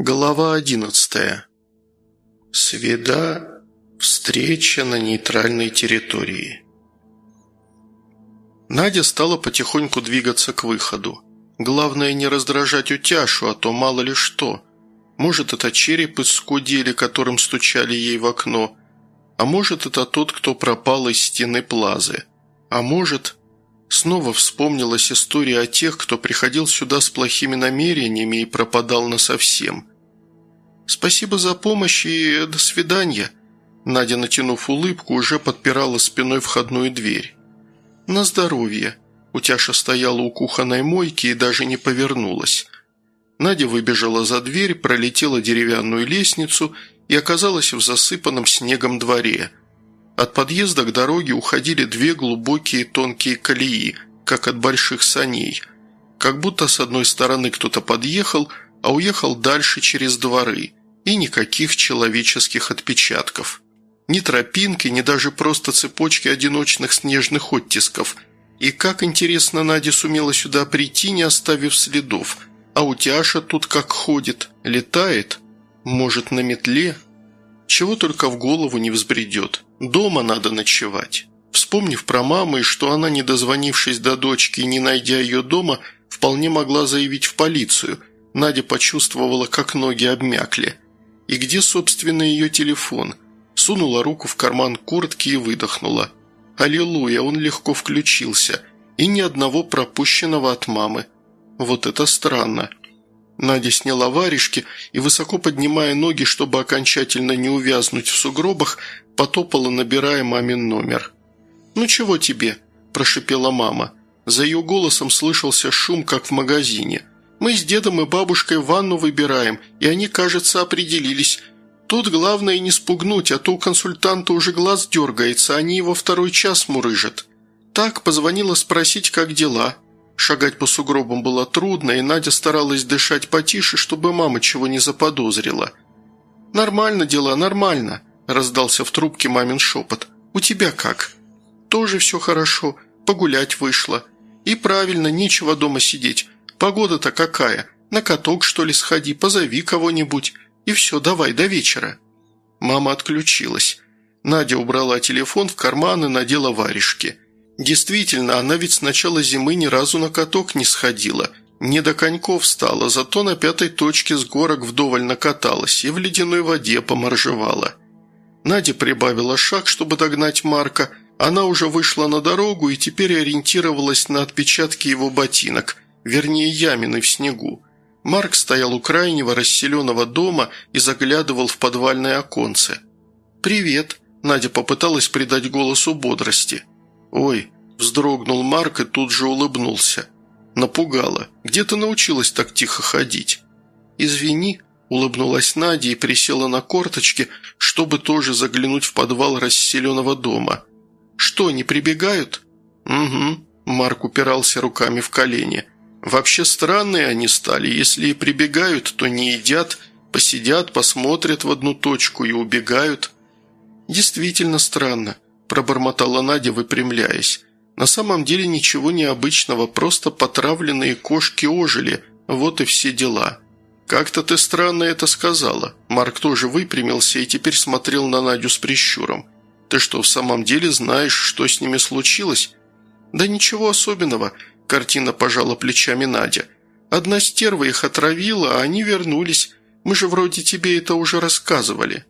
Глава одиннадцатая. Сведа. Встреча на нейтральной территории. Надя стала потихоньку двигаться к выходу. Главное не раздражать утяшу, а то мало ли что. Может, это череп из скудели, которым стучали ей в окно. А может, это тот, кто пропал из стены плазы. А может... Снова вспомнилась история о тех, кто приходил сюда с плохими намерениями и пропадал насовсем. «Спасибо за помощь и до свидания». Надя, натянув улыбку, уже подпирала спиной входную дверь. «На здоровье». Утяша стояла у кухонной мойки и даже не повернулась. Надя выбежала за дверь, пролетела деревянную лестницу и оказалась в засыпанном снегом дворе – от подъезда к дороге уходили две глубокие тонкие колеи, как от больших саней. Как будто с одной стороны кто-то подъехал, а уехал дальше через дворы. И никаких человеческих отпечатков. Ни тропинки, ни даже просто цепочки одиночных снежных оттисков. И как интересно Надя сумела сюда прийти, не оставив следов. А утяша тут как ходит, летает. Может, на метле? Чего только в голову не взбредет. Дома надо ночевать. Вспомнив про маму и что она, не дозвонившись до дочки и не найдя ее дома, вполне могла заявить в полицию, Надя почувствовала, как ноги обмякли. И где, собственно, ее телефон? Сунула руку в карман куртки и выдохнула. Аллилуйя, он легко включился. И ни одного пропущенного от мамы. Вот это странно. Надя сняла варежки и, высоко поднимая ноги, чтобы окончательно не увязнуть в сугробах, потопала, набирая мамин номер. «Ну чего тебе?» – прошипела мама. За ее голосом слышался шум, как в магазине. «Мы с дедом и бабушкой ванну выбираем, и они, кажется, определились. Тут главное не спугнуть, а то у консультанта уже глаз дергается, они его второй час мурыжат». Так позвонила спросить, как дела. Шагать по сугробам было трудно, и Надя старалась дышать потише, чтобы мама чего не заподозрила. «Нормально дела, нормально», – раздался в трубке мамин шепот. «У тебя как?» «Тоже все хорошо. Погулять вышла. И правильно, нечего дома сидеть. Погода-то какая. На каток, что ли, сходи, позови кого-нибудь. И все, давай, до вечера». Мама отключилась. Надя убрала телефон в карман и надела варежки – Действительно, она ведь с начала зимы ни разу на каток не сходила. Не до коньков стала, зато на пятой точке с горок вдоволь накаталась и в ледяной воде поморжевала. Надя прибавила шаг, чтобы догнать Марка. Она уже вышла на дорогу и теперь ориентировалась на отпечатки его ботинок, вернее ямины в снегу. Марк стоял у крайнего расселенного дома и заглядывал в подвальное оконце. «Привет», – Надя попыталась придать голосу бодрости – «Ой!» – вздрогнул Марк и тут же улыбнулся. «Напугала. Где ты научилась так тихо ходить?» «Извини», – улыбнулась Надя и присела на корточки, чтобы тоже заглянуть в подвал расселенного дома. «Что, не прибегают?» «Угу», – Марк упирался руками в колени. «Вообще странные они стали. Если и прибегают, то не едят, посидят, посмотрят в одну точку и убегают». «Действительно странно», – пробормотала Надя, выпрямляясь. «На самом деле ничего необычного, просто потравленные кошки ожили, вот и все дела». «Как-то ты странно это сказала». Марк тоже выпрямился и теперь смотрел на Надю с прищуром. «Ты что, в самом деле знаешь, что с ними случилось?» «Да ничего особенного», – картина пожала плечами Надя. «Одна стерва их отравила, а они вернулись. Мы же вроде тебе это уже рассказывали».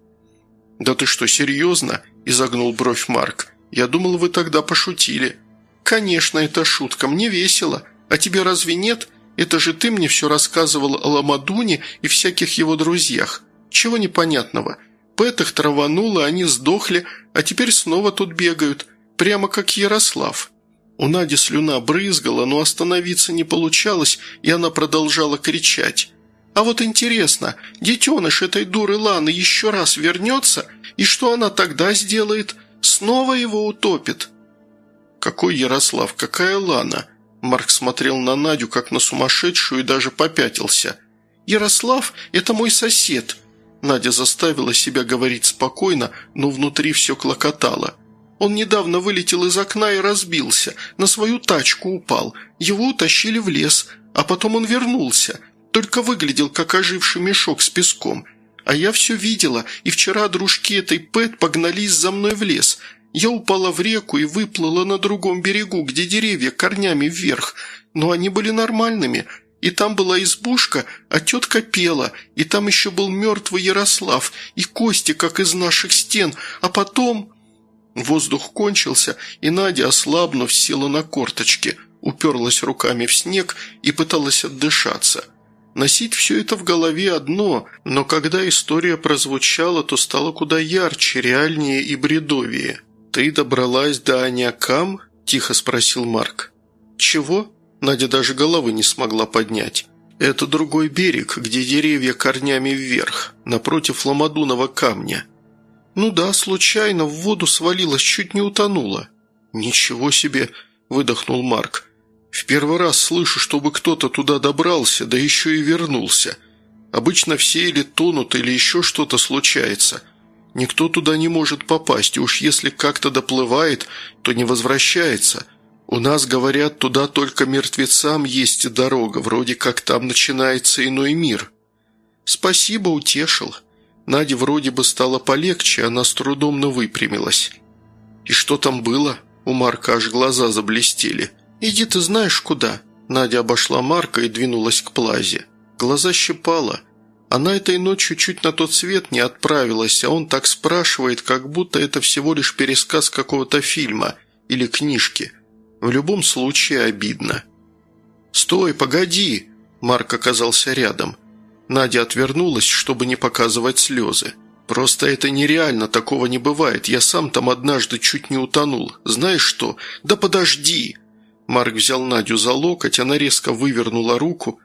«Да ты что, серьезно?» – изогнул бровь Марк. «Я думал, вы тогда пошутили». «Конечно, это шутка, мне весело. А тебе разве нет? Это же ты мне все рассказывал о Ламадуне и всяких его друзьях. Чего непонятного? Пэт их травануло, они сдохли, а теперь снова тут бегают. Прямо как Ярослав». У Нади слюна брызгала, но остановиться не получалось, и она продолжала кричать. А вот интересно, детеныш этой дуры Ланы еще раз вернется, и что она тогда сделает? Снова его утопит?» «Какой Ярослав, какая Лана?» Марк смотрел на Надю, как на сумасшедшую, и даже попятился. «Ярослав – это мой сосед». Надя заставила себя говорить спокойно, но внутри все клокотало. Он недавно вылетел из окна и разбился, на свою тачку упал. Его утащили в лес, а потом он вернулся – только выглядел как оживший мешок с песком. А я все видела, и вчера дружки этой Пэт погнались за мной в лес. Я упала в реку и выплыла на другом берегу, где деревья корнями вверх, но они были нормальными, и там была избушка, а тетка пела, и там еще был мертвый Ярослав, и кости, как из наших стен, а потом...» Воздух кончился, и Надя, ослабнув, села на корточки, уперлась руками в снег и пыталась отдышаться. Носить все это в голове одно, но когда история прозвучала, то стало куда ярче, реальнее и бредовее. «Ты добралась до Анякам?» – тихо спросил Марк. «Чего?» Надя даже головы не смогла поднять. «Это другой берег, где деревья корнями вверх, напротив Ламадунова камня». «Ну да, случайно, в воду свалилась, чуть не утонула». «Ничего себе!» – выдохнул Марк. «В первый раз слышу, чтобы кто-то туда добрался, да еще и вернулся. Обычно все или тонут, или еще что-то случается. Никто туда не может попасть, уж если как-то доплывает, то не возвращается». У нас, говорят, туда только мертвецам есть дорога, вроде как там начинается иной мир. Спасибо, утешил. Наде вроде бы стало полегче, она с трудом, но выпрямилась. И что там было? У Марка аж глаза заблестели. «Иди ты знаешь куда». Надя обошла Марка и двинулась к плазе. Глаза щипала. Она этой ночью чуть на тот свет не отправилась, а он так спрашивает, как будто это всего лишь пересказ какого-то фильма или книжки – в любом случае обидно. «Стой, погоди!» Марк оказался рядом. Надя отвернулась, чтобы не показывать слезы. «Просто это нереально, такого не бывает. Я сам там однажды чуть не утонул. Знаешь что? Да подожди!» Марк взял Надю за локоть, она резко вывернула руку.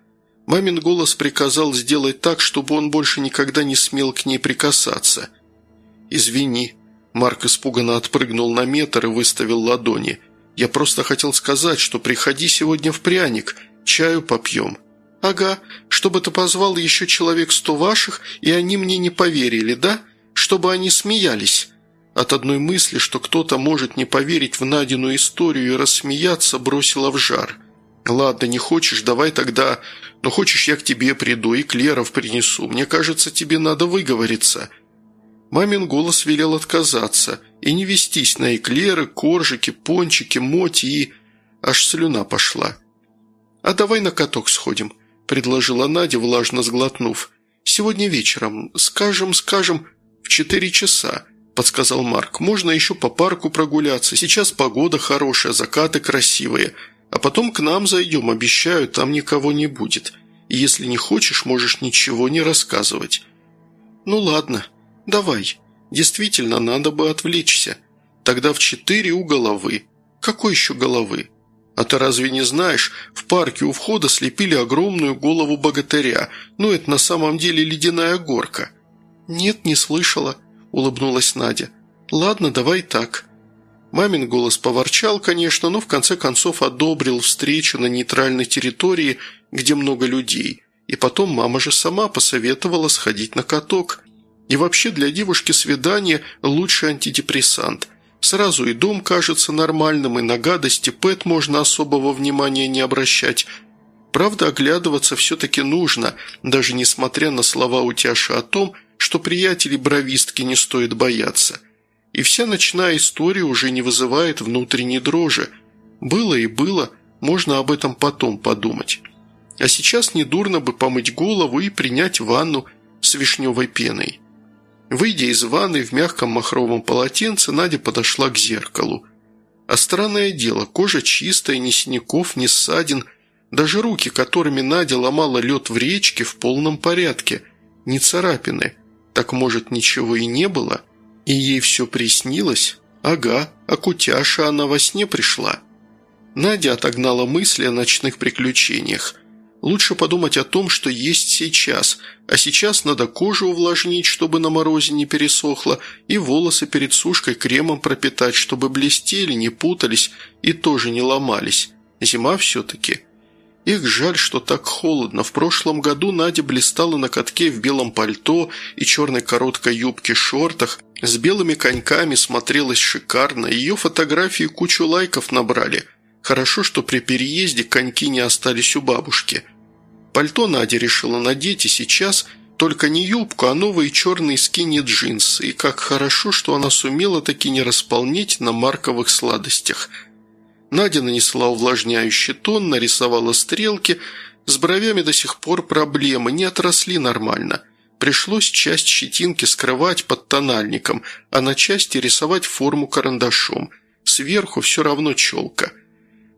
Мамин голос приказал сделать так, чтобы он больше никогда не смел к ней прикасаться. «Извини». Марк испуганно отпрыгнул на метр и выставил ладони – я просто хотел сказать, что приходи сегодня в пряник, чаю попьем». «Ага, чтобы ты позвал еще человек сто ваших, и они мне не поверили, да? Чтобы они смеялись». От одной мысли, что кто-то может не поверить в Надину историю и рассмеяться, бросила в жар. «Ладно, не хочешь, давай тогда... Но хочешь, я к тебе приду и Клеров принесу. Мне кажется, тебе надо выговориться». Мамин голос велел отказаться и не вестись на эклеры, коржики, пончики, моти и... Аж слюна пошла. «А давай на каток сходим», – предложила Надя, влажно сглотнув. «Сегодня вечером, скажем, скажем, в четыре часа», – подсказал Марк. «Можно еще по парку прогуляться. Сейчас погода хорошая, закаты красивые. А потом к нам зайдем, обещаю, там никого не будет. И если не хочешь, можешь ничего не рассказывать». «Ну ладно», «Давай. Действительно, надо бы отвлечься. Тогда в четыре у головы. Какой еще головы? А ты разве не знаешь, в парке у входа слепили огромную голову богатыря. Ну, это на самом деле ледяная горка». «Нет, не слышала», – улыбнулась Надя. «Ладно, давай так». Мамин голос поворчал, конечно, но в конце концов одобрил встречу на нейтральной территории, где много людей. И потом мама же сама посоветовала сходить на каток. И вообще для девушки свидание – лучший антидепрессант. Сразу и дом кажется нормальным, и на гадости Пэт можно особого внимания не обращать. Правда, оглядываться все-таки нужно, даже несмотря на слова утяши о том, что приятелей бровистки не стоит бояться. И вся ночная история уже не вызывает внутренней дрожи. Было и было, можно об этом потом подумать. А сейчас недурно бы помыть голову и принять ванну с вишневой пеной. Выйдя из ванны в мягком махровом полотенце, Надя подошла к зеркалу. А странное дело, кожа чистая, ни синяков, ни ссадин. Даже руки, которыми Надя ломала лед в речке, в полном порядке. Ни царапины. Так, может, ничего и не было? И ей все приснилось? Ага, а кутяша она во сне пришла. Надя отогнала мысли о ночных приключениях. Лучше подумать о том, что есть сейчас, а сейчас надо кожу увлажнить, чтобы на морозе не пересохло, и волосы перед сушкой кремом пропитать, чтобы блестели, не путались и тоже не ломались. Зима все-таки. Их жаль, что так холодно. В прошлом году Надя блистала на катке в белом пальто и черной короткой юбке-шортах, с белыми коньками смотрелась шикарно, ее фотографии кучу лайков набрали. Хорошо, что при переезде коньки не остались у бабушки – Пальто Надя решила надеть и сейчас, только не юбку, а новые черные скини-джинсы, и как хорошо, что она сумела таки не располнить на марковых сладостях. Надя нанесла увлажняющий тон, нарисовала стрелки, с бровями до сих пор проблемы, не отросли нормально – Пришлось часть щетинки скрывать под тональником, а на части рисовать форму карандашом. Сверху все равно челка.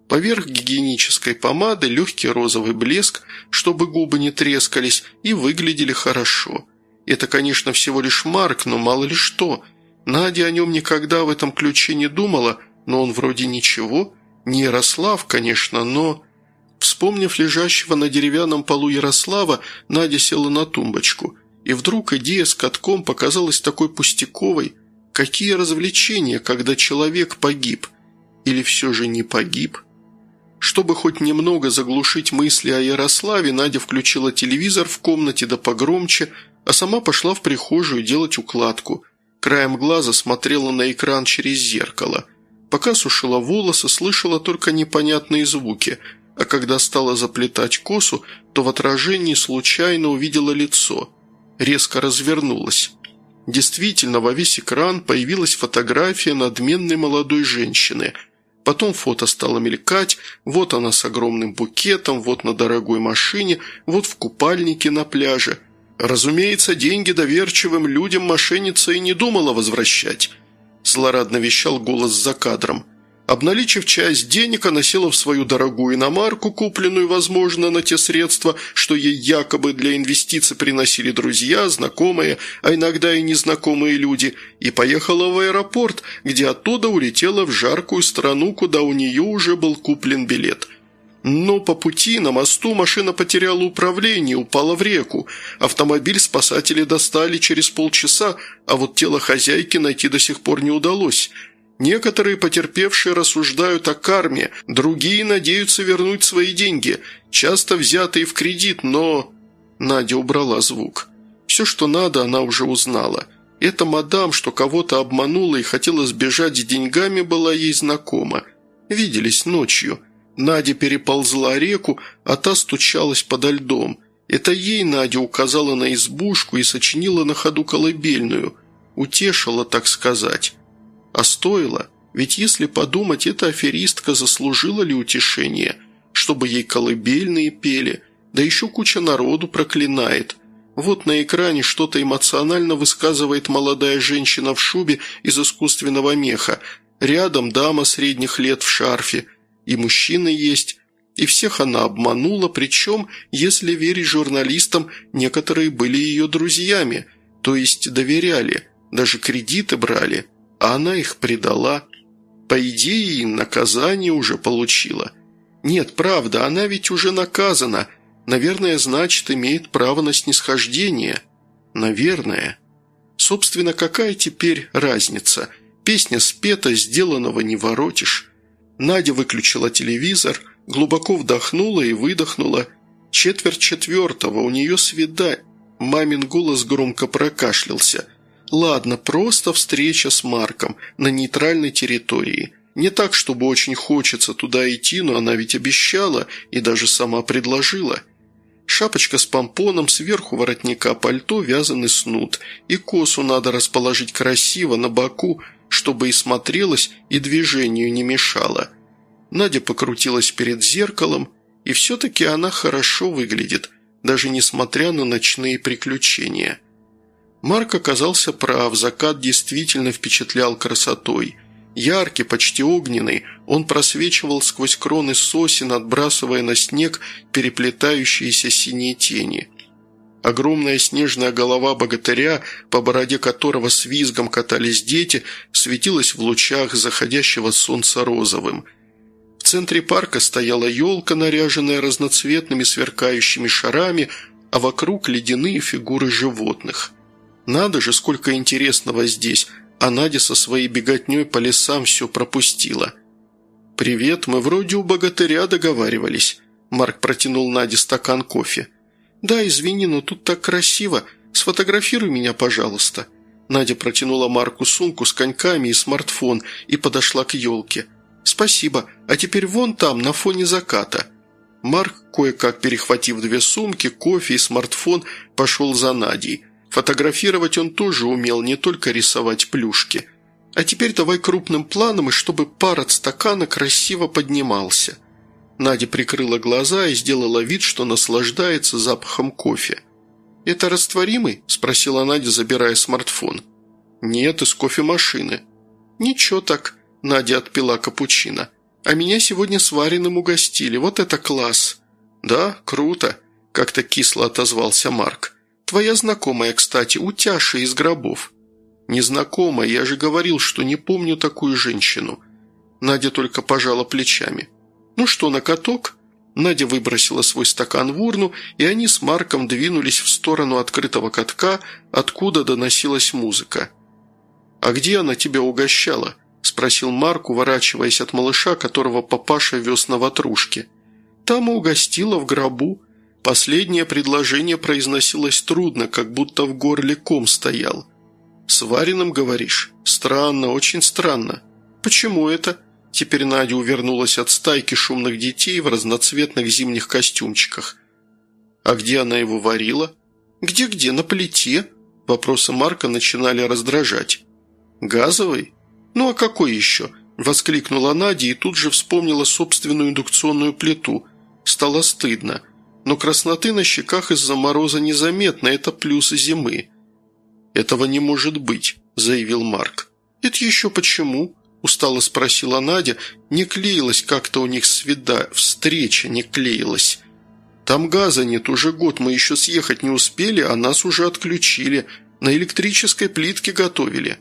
Поверх гигиенической помады легкий розовый блеск, чтобы губы не трескались и выглядели хорошо. Это, конечно, всего лишь Марк, но мало ли что. Надя о нем никогда в этом ключе не думала, но он вроде ничего. Не Ярослав, конечно, но... Вспомнив лежащего на деревянном полу Ярослава, Надя села на тумбочку – и вдруг идея с катком показалась такой пустяковой. Какие развлечения, когда человек погиб? Или все же не погиб? Чтобы хоть немного заглушить мысли о Ярославе, Надя включила телевизор в комнате да погромче, а сама пошла в прихожую делать укладку. Краем глаза смотрела на экран через зеркало. Пока сушила волосы, слышала только непонятные звуки, а когда стала заплетать косу, то в отражении случайно увидела лицо – резко развернулась. Действительно, во весь экран появилась фотография надменной молодой женщины. Потом фото стало мелькать, вот она с огромным букетом, вот на дорогой машине, вот в купальнике на пляже. Разумеется, деньги доверчивым людям мошенница и не думала возвращать. Злорадно вещал голос за кадром – Обналичив часть денег, она села в свою дорогую иномарку, купленную, возможно, на те средства, что ей якобы для инвестиций приносили друзья, знакомые, а иногда и незнакомые люди, и поехала в аэропорт, где оттуда улетела в жаркую страну, куда у нее уже был куплен билет. Но по пути на мосту машина потеряла управление, упала в реку. Автомобиль спасатели достали через полчаса, а вот тело хозяйки найти до сих пор не удалось – Некоторые потерпевшие рассуждают о карме, другие надеются вернуть свои деньги, часто взятые в кредит, но...» Надя убрала звук. Все, что надо, она уже узнала. Эта мадам, что кого-то обманула и хотела сбежать с деньгами, была ей знакома. Виделись ночью. Надя переползла реку, а та стучалась подо льдом. Это ей Надя указала на избушку и сочинила на ходу колыбельную. Утешила, так сказать. А стоило, ведь если подумать, эта аферистка заслужила ли утешение, чтобы ей колыбельные пели, да еще куча народу проклинает. Вот на экране что-то эмоционально высказывает молодая женщина в шубе из искусственного меха, рядом дама средних лет в шарфе, и мужчина есть, и всех она обманула, причем, если верить журналистам, некоторые были ее друзьями, то есть доверяли, даже кредиты брали – а она их предала. По идее, наказание уже получила. Нет, правда, она ведь уже наказана. Наверное, значит, имеет право на снисхождение. Наверное. Собственно, какая теперь разница? Песня спета, сделанного не воротишь. Надя выключила телевизор, глубоко вдохнула и выдохнула. Четверть четвертого, у нее свидание. Мамин голос громко прокашлялся – Ладно, просто встреча с Марком на нейтральной территории. Не так, чтобы очень хочется туда идти, но она ведь обещала и даже сама предложила. Шапочка с помпоном, сверху воротника пальто, вязаный снуд. И косу надо расположить красиво на боку, чтобы и смотрелась, и движению не мешала. Надя покрутилась перед зеркалом, и все-таки она хорошо выглядит, даже несмотря на ночные приключения. Марк оказался прав, закат действительно впечатлял красотой. Яркий, почти огненный, он просвечивал сквозь кроны сосен, отбрасывая на снег переплетающиеся синие тени. Огромная снежная голова богатыря, по бороде которого с визгом катались дети, светилась в лучах заходящего солнца розовым. В центре парка стояла елка, наряженная разноцветными сверкающими шарами, а вокруг ледяные фигуры животных. Надо же, сколько интересного здесь, а Надя со своей беготней по лесам все пропустила. «Привет, мы вроде у богатыря договаривались». Марк протянул Наде стакан кофе. «Да, извини, но тут так красиво. Сфотографируй меня, пожалуйста». Надя протянула Марку сумку с коньками и смартфон и подошла к елке. «Спасибо. А теперь вон там, на фоне заката». Марк, кое-как перехватив две сумки, кофе и смартфон, пошел за Надей. Фотографировать он тоже умел, не только рисовать плюшки. А теперь давай крупным планом, и чтобы пар от стакана красиво поднимался. Надя прикрыла глаза и сделала вид, что наслаждается запахом кофе. «Это растворимый?» – спросила Надя, забирая смартфон. «Нет, из кофемашины». «Ничего так», – Надя отпила капучино. А меня сегодня сваренным угостили. Вот это класс!» «Да, круто!» – как-то кисло отозвался Марк. «Твоя знакомая, кстати, утяша из гробов». «Незнакомая, я же говорил, что не помню такую женщину». Надя только пожала плечами. «Ну что, на каток?» Надя выбросила свой стакан в урну, и они с Марком двинулись в сторону открытого катка, откуда доносилась музыка. «А где она тебя угощала?» – спросил Марк, уворачиваясь от малыша, которого папаша вез на ватрушке. «Там и угостила в гробу». Последнее предложение произносилось трудно, как будто в горле ком стоял. «Сваренным, говоришь? Странно, очень странно. Почему это?» Теперь Надя увернулась от стайки шумных детей в разноцветных зимних костюмчиках. «А где она его варила?» «Где-где? На плите?» Вопросы Марка начинали раздражать. «Газовый? «Ну а какой еще?» – воскликнула Надя и тут же вспомнила собственную индукционную плиту. Стало стыдно. Но красноты на щеках из-за мороза незаметно, это плюс зимы. «Этого не может быть», – заявил Марк. «Это еще почему?» – устало спросила Надя. Не клеилась как-то у них свида, встреча не клеилась. «Там газа нет, уже год мы еще съехать не успели, а нас уже отключили. На электрической плитке готовили».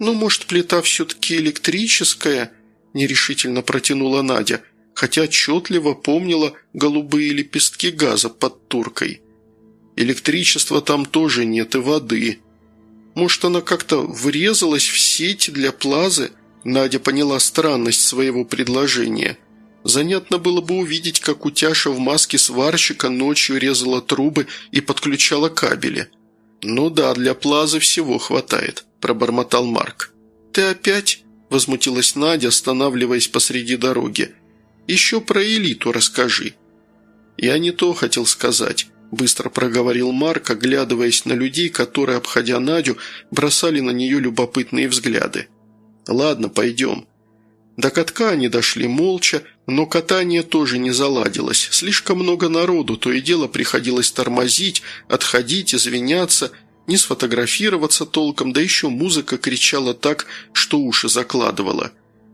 «Ну, может, плита все-таки электрическая?» – нерешительно протянула Надя, хотя отчетливо помнила голубые лепестки газа под туркой. «Электричества там тоже нет и воды. Может, она как-то врезалась в сеть для плазы?» Надя поняла странность своего предложения. Занятно было бы увидеть, как утяша в маске сварщика ночью резала трубы и подключала кабели. «Ну да, для плазы всего хватает», пробормотал Марк. «Ты опять?» – возмутилась Надя, останавливаясь посреди дороги. «Еще про элиту расскажи». «Я не то хотел сказать», – быстро проговорил Марк, оглядываясь на людей, которые, обходя Надю, бросали на нее любопытные взгляды. «Ладно, пойдем». До катка они дошли молча, но катание тоже не заладилось. Слишком много народу, то и дело приходилось тормозить, отходить, извиняться – не сфотографироваться толком, да еще музыка кричала так, что уши закладывала.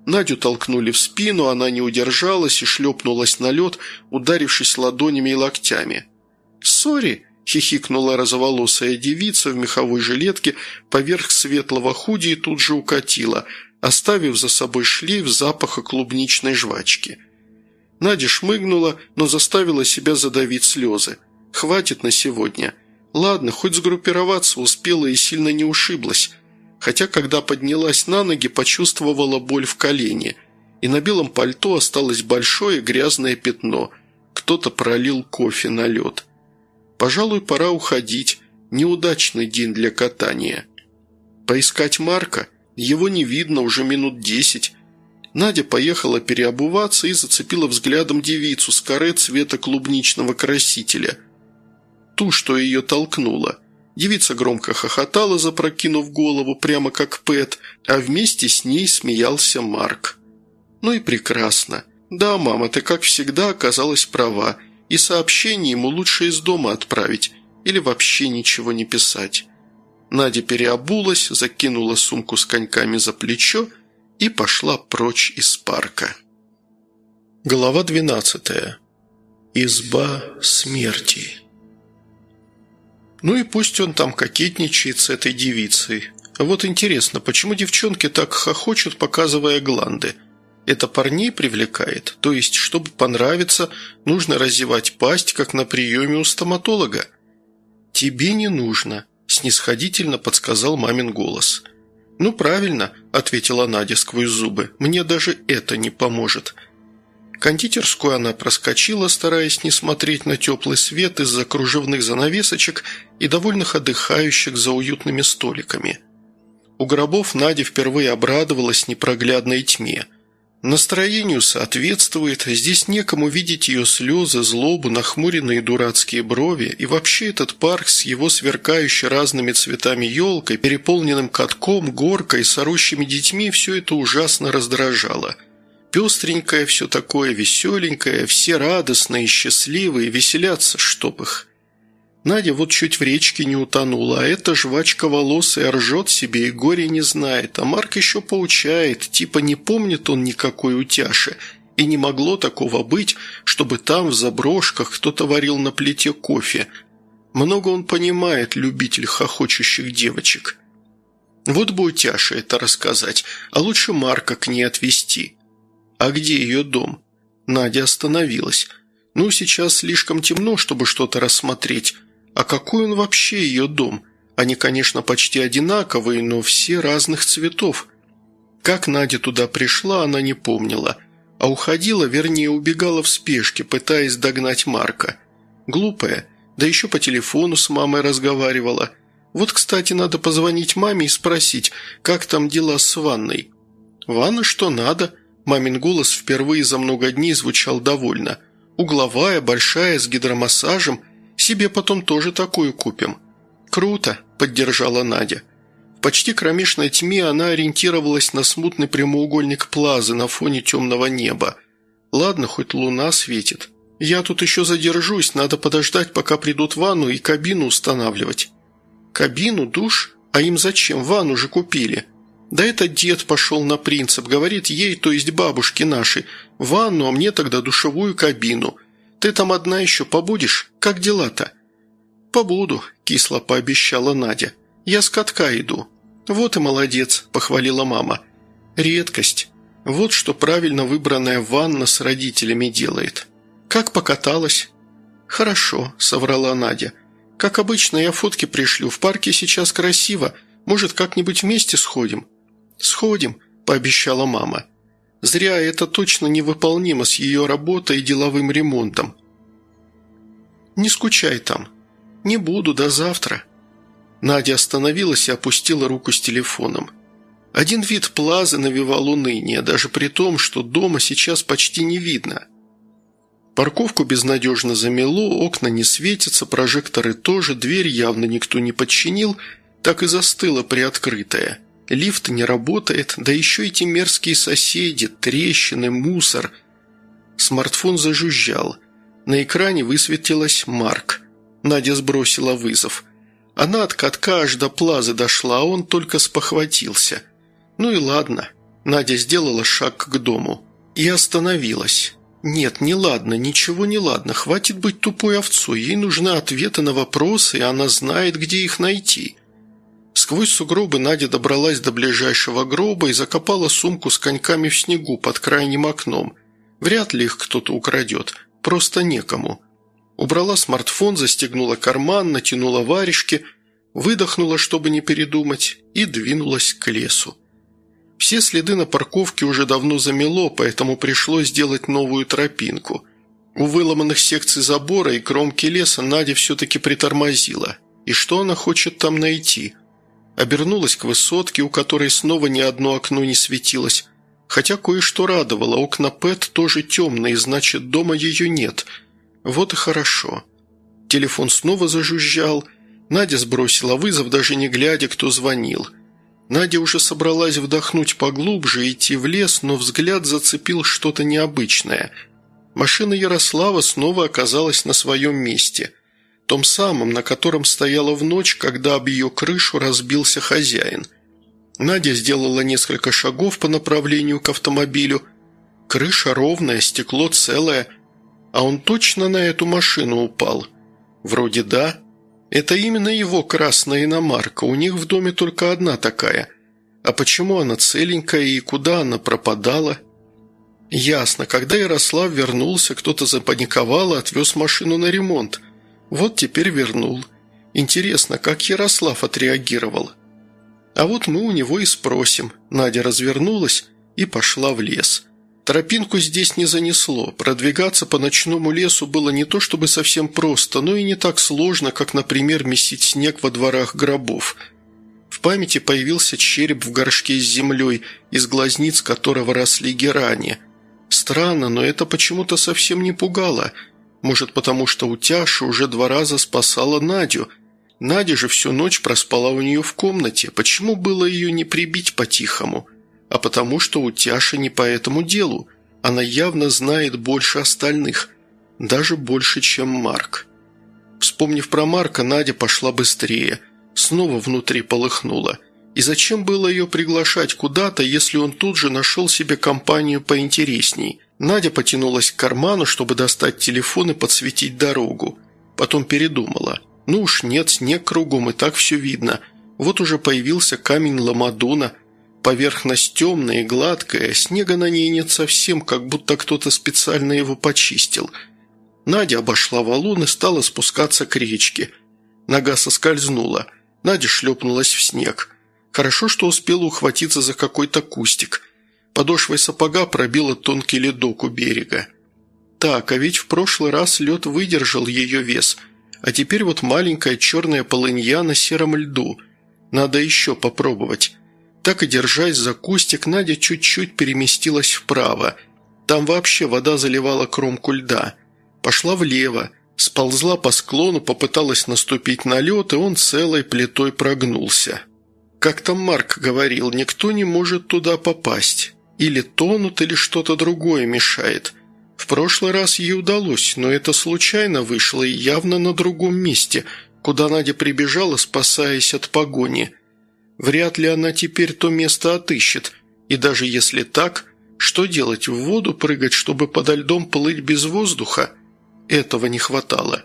Надю толкнули в спину, она не удержалась и шлепнулась на лед, ударившись ладонями и локтями. «Сори!» – хихикнула розоволосая девица в меховой жилетке поверх светлого худи и тут же укатила, оставив за собой шлейф запаха клубничной жвачки. Надя шмыгнула, но заставила себя задавить слезы. «Хватит на сегодня». Ладно, хоть сгруппироваться успела и сильно не ушиблась, хотя когда поднялась на ноги, почувствовала боль в колене, и на белом пальто осталось большое грязное пятно. Кто-то пролил кофе на лед. Пожалуй, пора уходить. Неудачный день для катания. Поискать Марка? Его не видно уже минут десять. Надя поехала переобуваться и зацепила взглядом девицу с каре цвета клубничного красителя – ту, что ее толкнуло. Девица громко хохотала, запрокинув голову, прямо как Пэт, а вместе с ней смеялся Марк. «Ну и прекрасно. Да, мама, ты, как всегда, оказалась права, и сообщение ему лучше из дома отправить или вообще ничего не писать». Надя переобулась, закинула сумку с коньками за плечо и пошла прочь из парка. Глава двенадцатая. Изба смерти. Ну и пусть он там кокетничает с этой девицей. Вот интересно, почему девчонки так хохочут, показывая гланды? Это парней привлекает? То есть, чтобы понравиться, нужно разевать пасть, как на приеме у стоматолога? «Тебе не нужно», – снисходительно подсказал мамин голос. «Ну, правильно», – ответила Надя сквозь зубы, – «мне даже это не поможет». Кондитерскую она проскочила, стараясь не смотреть на теплый свет из-за кружевных занавесочек и довольных отдыхающих за уютными столиками. У гробов Надя впервые обрадовалась непроглядной тьме. Настроению соответствует, здесь некому видеть ее слезы, злобу, нахмуренные дурацкие брови, и вообще этот парк с его сверкающей разными цветами елкой, переполненным катком, горкой, с орущими детьми, все это ужасно раздражало. Пестренькое все такое, веселенькое, все радостные, счастливые, веселятся, чтоб их. Надя вот чуть в речке не утонула, а эта жвачка волосая ржет себе и горе не знает, а Марк еще поучает, типа не помнит он никакой утяши, и не могло такого быть, чтобы там в заброшках кто-то варил на плите кофе. Много он понимает, любитель хохочущих девочек. Вот бы утяше это рассказать, а лучше Марка к ней отвезти. А где ее дом? Надя остановилась. Ну, сейчас слишком темно, чтобы что-то рассмотреть. А какой он вообще ее дом? Они, конечно, почти одинаковые, но все разных цветов. Как Надя туда пришла, она не помнила. А уходила, вернее, убегала в спешке, пытаясь догнать Марка. Глупая. Да еще по телефону с мамой разговаривала. Вот, кстати, надо позвонить маме и спросить, как там дела с ванной. «Ванна что надо?» Мамин голос впервые за много дней звучал довольно. Угловая, большая, с гидромассажем, себе потом тоже такую купим». «Круто», – поддержала Надя. В почти кромешной тьме она ориентировалась на смутный прямоугольник плазы на фоне темного неба. «Ладно, хоть луна светит. Я тут еще задержусь, надо подождать, пока придут ванну и кабину устанавливать». «Кабину? Душ? А им зачем? Ванну же купили». «Да это дед пошел на принцип, говорит ей, то есть бабушке нашей, ванну, а мне тогда душевую кабину. Ты там одна еще побудешь? Как дела-то?» «Побуду», – кисло пообещала Надя. «Я с катка иду». «Вот и молодец», – похвалила мама. «Редкость. Вот что правильно выбранная ванна с родителями делает. Как покаталась?» «Хорошо», – соврала Надя. «Как обычно, я фотки пришлю. В парке сейчас красиво. Может, как-нибудь вместе сходим?» «Сходим», – пообещала мама. Зря это точно невыполнимо с ее работой и деловым ремонтом. «Не скучай там. Не буду, до завтра». Надя остановилась и опустила руку с телефоном. Один вид плазы навевал уныние, даже при том, что дома сейчас почти не видно. Парковку безнадежно замело, окна не светятся, прожекторы тоже, дверь явно никто не подчинил, так и застыла приоткрытая – Лифт не работает, да еще эти мерзкие соседи, трещины, мусор. Смартфон зажужжал. На экране высветилась Марк. Надя сбросила вызов. Она от катка аж до плазы дошла, а он только спохватился. Ну и ладно. Надя сделала шаг к дому. И остановилась. Нет, не ладно, ничего не ладно. Хватит быть тупой овцой. Ей нужны ответы на вопросы, и она знает, где их найти. Сквозь сугробы Надя добралась до ближайшего гроба и закопала сумку с коньками в снегу под крайним окном. Вряд ли их кто-то украдет, просто некому. Убрала смартфон, застегнула карман, натянула варежки, выдохнула, чтобы не передумать, и двинулась к лесу. Все следы на парковке уже давно замело, поэтому пришлось сделать новую тропинку. У выломанных секций забора и кромки леса Надя все-таки притормозила. И что она хочет там найти – обернулась к высотке, у которой снова ни одно окно не светилось. Хотя кое-что радовало, окна Пэт тоже темные, значит, дома ее нет. Вот и хорошо. Телефон снова зажужжал. Надя сбросила вызов, даже не глядя, кто звонил. Надя уже собралась вдохнуть поглубже идти в лес, но взгляд зацепил что-то необычное. Машина Ярослава снова оказалась на своем месте – том самом, на котором стояла в ночь, когда об ее крышу разбился хозяин. Надя сделала несколько шагов по направлению к автомобилю. Крыша ровная, стекло целое. А он точно на эту машину упал? Вроде да. Это именно его красная иномарка, у них в доме только одна такая. А почему она целенькая и куда она пропадала? Ясно, когда Ярослав вернулся, кто-то запаниковал и отвез машину на ремонт – вот теперь вернул. Интересно, как Ярослав отреагировал? А вот мы у него и спросим. Надя развернулась и пошла в лес. Тропинку здесь не занесло. Продвигаться по ночному лесу было не то чтобы совсем просто, но и не так сложно, как, например, месить снег во дворах гробов. В памяти появился череп в горшке с землей, из глазниц которого росли герани. Странно, но это почему-то совсем не пугало. Может, потому что утяша уже два раза спасала Надю. Надя же всю ночь проспала у нее в комнате. Почему было ее не прибить по-тихому? А потому что утяша не по этому делу. Она явно знает больше остальных. Даже больше, чем Марк. Вспомнив про Марка, Надя пошла быстрее. Снова внутри полыхнула. И зачем было ее приглашать куда-то, если он тут же нашел себе компанию поинтересней? Надя потянулась к карману, чтобы достать телефон и подсветить дорогу. Потом передумала. Ну уж нет, снег кругом, и так все видно. Вот уже появился камень Ламадуна. Поверхность темная и гладкая, снега на ней нет совсем, как будто кто-то специально его почистил – Надя обошла валун и стала спускаться к речке. Нога соскользнула. Надя шлепнулась в снег. Хорошо, что успела ухватиться за какой-то кустик. Подошвой сапога пробила тонкий ледок у берега. Так, а ведь в прошлый раз лед выдержал ее вес, а теперь вот маленькая черная полынья на сером льду. Надо еще попробовать. Так и держась за кустик, Надя чуть-чуть переместилась вправо. Там вообще вода заливала кромку льда – Пошла влево, сползла по склону, попыталась наступить на лед, и он целой плитой прогнулся. Как там Марк говорил, никто не может туда попасть. Или тонут, или что-то другое мешает. В прошлый раз ей удалось, но это случайно вышло и явно на другом месте, куда Надя прибежала, спасаясь от погони. Вряд ли она теперь то место отыщет, и даже если так, что делать, в воду прыгать, чтобы подо льдом плыть без воздуха? Этого не хватало.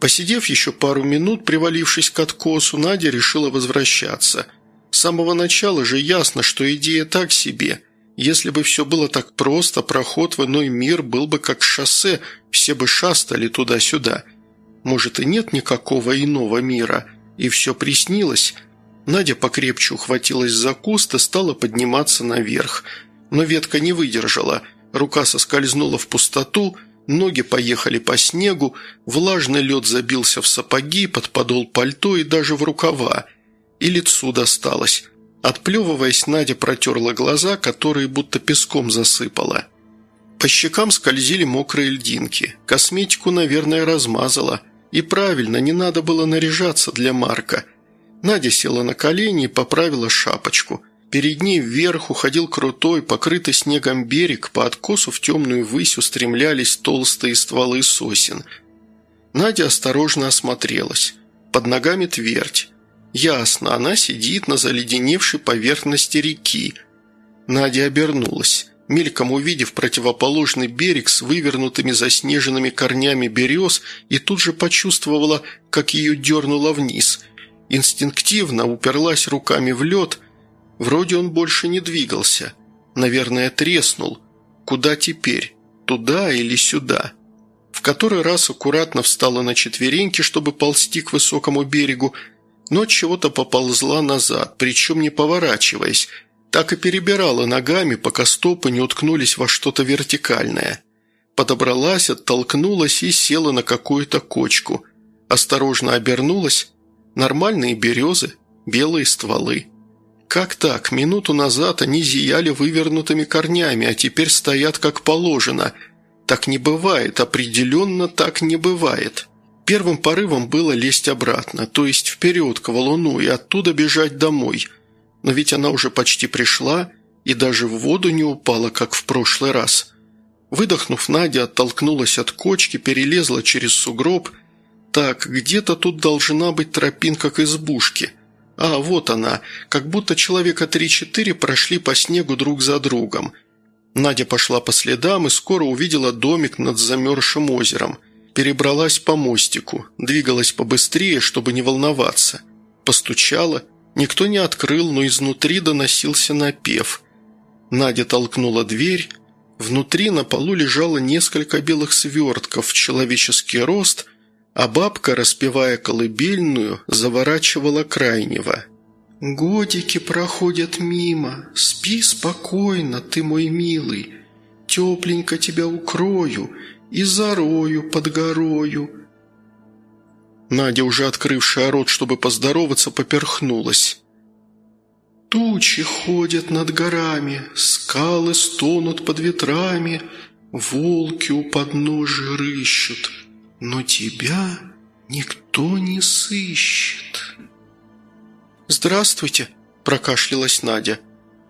Посидев еще пару минут, привалившись к откосу, Надя решила возвращаться. С самого начала же ясно, что идея так себе. Если бы все было так просто, проход в иной мир был бы как шоссе, все бы шастали туда-сюда. Может и нет никакого иного мира, и все приснилось. Надя покрепче ухватилась за куст и стала подниматься наверх. Но ветка не выдержала, рука соскользнула в пустоту – Ноги поехали по снегу, влажный лед забился в сапоги, под подол пальто и даже в рукава. И лицу досталось. Отплевываясь, Надя протерла глаза, которые будто песком засыпала. По щекам скользили мокрые льдинки. Косметику, наверное, размазала. И правильно, не надо было наряжаться для Марка. Надя села на колени и поправила шапочку – Перед ней вверх уходил крутой, покрытый снегом берег, по откосу в темную высь устремлялись толстые стволы сосен. Надя осторожно осмотрелась. Под ногами твердь. Ясно, она сидит на заледеневшей поверхности реки. Надя обернулась. Мельком увидев противоположный берег с вывернутыми заснеженными корнями берез, и тут же почувствовала, как ее дернуло вниз. Инстинктивно уперлась руками в лед – Вроде он больше не двигался. Наверное, треснул. Куда теперь? Туда или сюда? В который раз аккуратно встала на четвереньки, чтобы ползти к высокому берегу, но чего-то поползла назад, причем не поворачиваясь, так и перебирала ногами, пока стопы не уткнулись во что-то вертикальное. Подобралась, оттолкнулась и села на какую-то кочку. Осторожно обернулась. Нормальные березы, белые стволы. Как так? Минуту назад они зияли вывернутыми корнями, а теперь стоят как положено. Так не бывает, определенно так не бывает. Первым порывом было лезть обратно, то есть вперед к валуну и оттуда бежать домой. Но ведь она уже почти пришла и даже в воду не упала, как в прошлый раз. Выдохнув, Надя оттолкнулась от кочки, перелезла через сугроб. Так, где-то тут должна быть тропинка к избушке – а, вот она, как будто человека три-четыре прошли по снегу друг за другом. Надя пошла по следам и скоро увидела домик над замерзшим озером. Перебралась по мостику, двигалась побыстрее, чтобы не волноваться. Постучала, никто не открыл, но изнутри доносился напев. Надя толкнула дверь. Внутри на полу лежало несколько белых свертков в человеческий рост – а бабка, распевая колыбельную, заворачивала крайнего. «Годики проходят мимо, спи спокойно, ты мой милый, тепленько тебя укрою и зарою под горою». Надя, уже открывшая рот, чтобы поздороваться, поперхнулась. «Тучи ходят над горами, скалы стонут под ветрами, волки у подножия рыщут, но тебя никто не сыщет». «Здравствуйте», – прокашлялась Надя.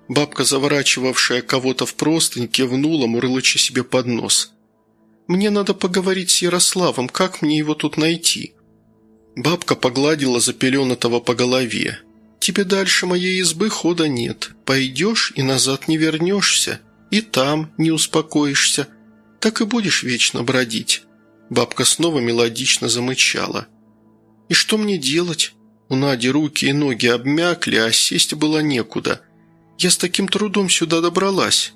Бабка, заворачивавшая кого-то в простынь, кивнула, мурлыча себе под нос. «Мне надо поговорить с Ярославом, как мне его тут найти?» Бабка погладила запеленатого по голове. «Тебе дальше моей избы хода нет. Пойдешь и назад не вернешься. И там не успокоишься. Так и будешь вечно бродить». Бабка снова мелодично замычала. «И что мне делать?» У Нади руки и ноги обмякли, а сесть было некуда. «Я с таким трудом сюда добралась».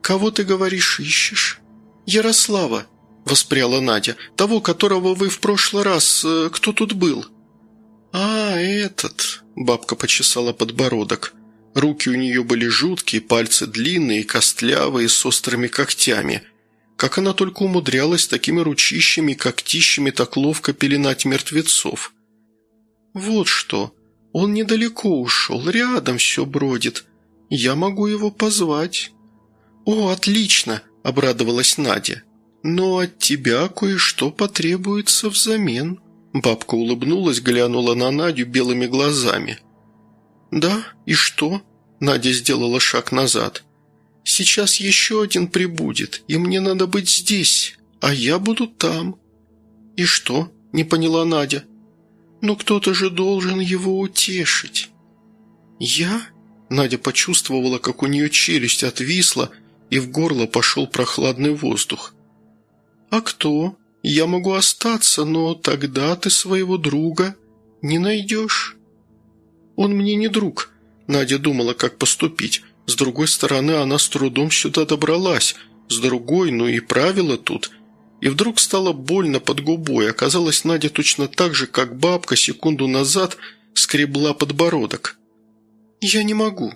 «Кого ты, говоришь, ищешь?» «Ярослава», – воспряла Надя. «Того, которого вы в прошлый раз... Э, кто тут был?» «А, этот...» – бабка почесала подбородок. Руки у нее были жуткие, пальцы длинные, костлявые, с острыми когтями. Как она только умудрялась такими ручищами и когтищами так ловко пеленать мертвецов. «Вот что. Он недалеко ушел, рядом все бродит. Я могу его позвать». «О, отлично!» – обрадовалась Надя. «Но от тебя кое-что потребуется взамен». Бабка улыбнулась, глянула на Надю белыми глазами. «Да, и что?» Надя сделала шаг назад. «Сейчас еще один прибудет, и мне надо быть здесь, а я буду там». «И что?» – не поняла Надя. «Ну кто-то же должен его утешить». «Я?» Надя почувствовала, как у нее челюсть отвисла, и в горло пошел прохладный воздух. «А кто? Я могу остаться, но тогда ты своего друга не найдешь». «Он мне не друг», — Надя думала, как поступить. С другой стороны, она с трудом сюда добралась, с другой, ну и правила тут. И вдруг стало больно под губой. Оказалось, Надя точно так же, как бабка секунду назад скребла подбородок. «Я не могу».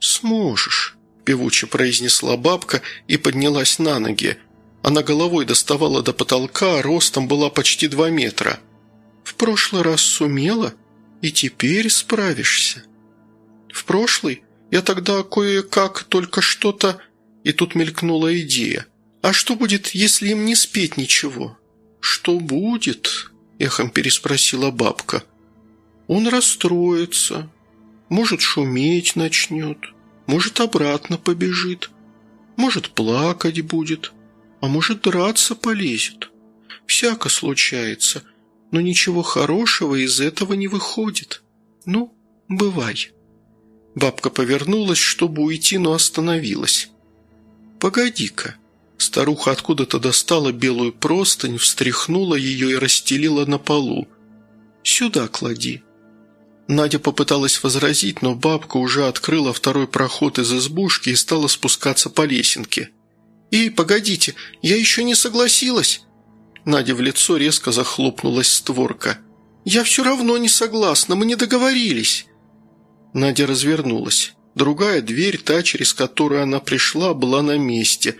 «Сможешь» певуче произнесла бабка и поднялась на ноги. Она головой доставала до потолка, а ростом была почти два метра. «В прошлый раз сумела, и теперь справишься». «В прошлый? Я тогда кое-как только что-то...» И тут мелькнула идея. «А что будет, если им не спеть ничего?» «Что будет?» – эхом переспросила бабка. «Он расстроится. Может, шуметь начнет. Может, обратно побежит. Может, плакать будет. А может, драться полезет. Всяко случается, но ничего хорошего из этого не выходит. Ну, бывай». Бабка повернулась, чтобы уйти, но остановилась. «Погоди-ка». Старуха откуда-то достала белую простынь, встряхнула ее и расстелила на полу. «Сюда клади». Надя попыталась возразить, но бабка уже открыла второй проход из избушки и стала спускаться по лесенке. «Эй, погодите, я еще не согласилась!» Надя в лицо резко захлопнулась створка. «Я все равно не согласна, мы не договорились!» Надя развернулась. Другая дверь, та, через которую она пришла, была на месте.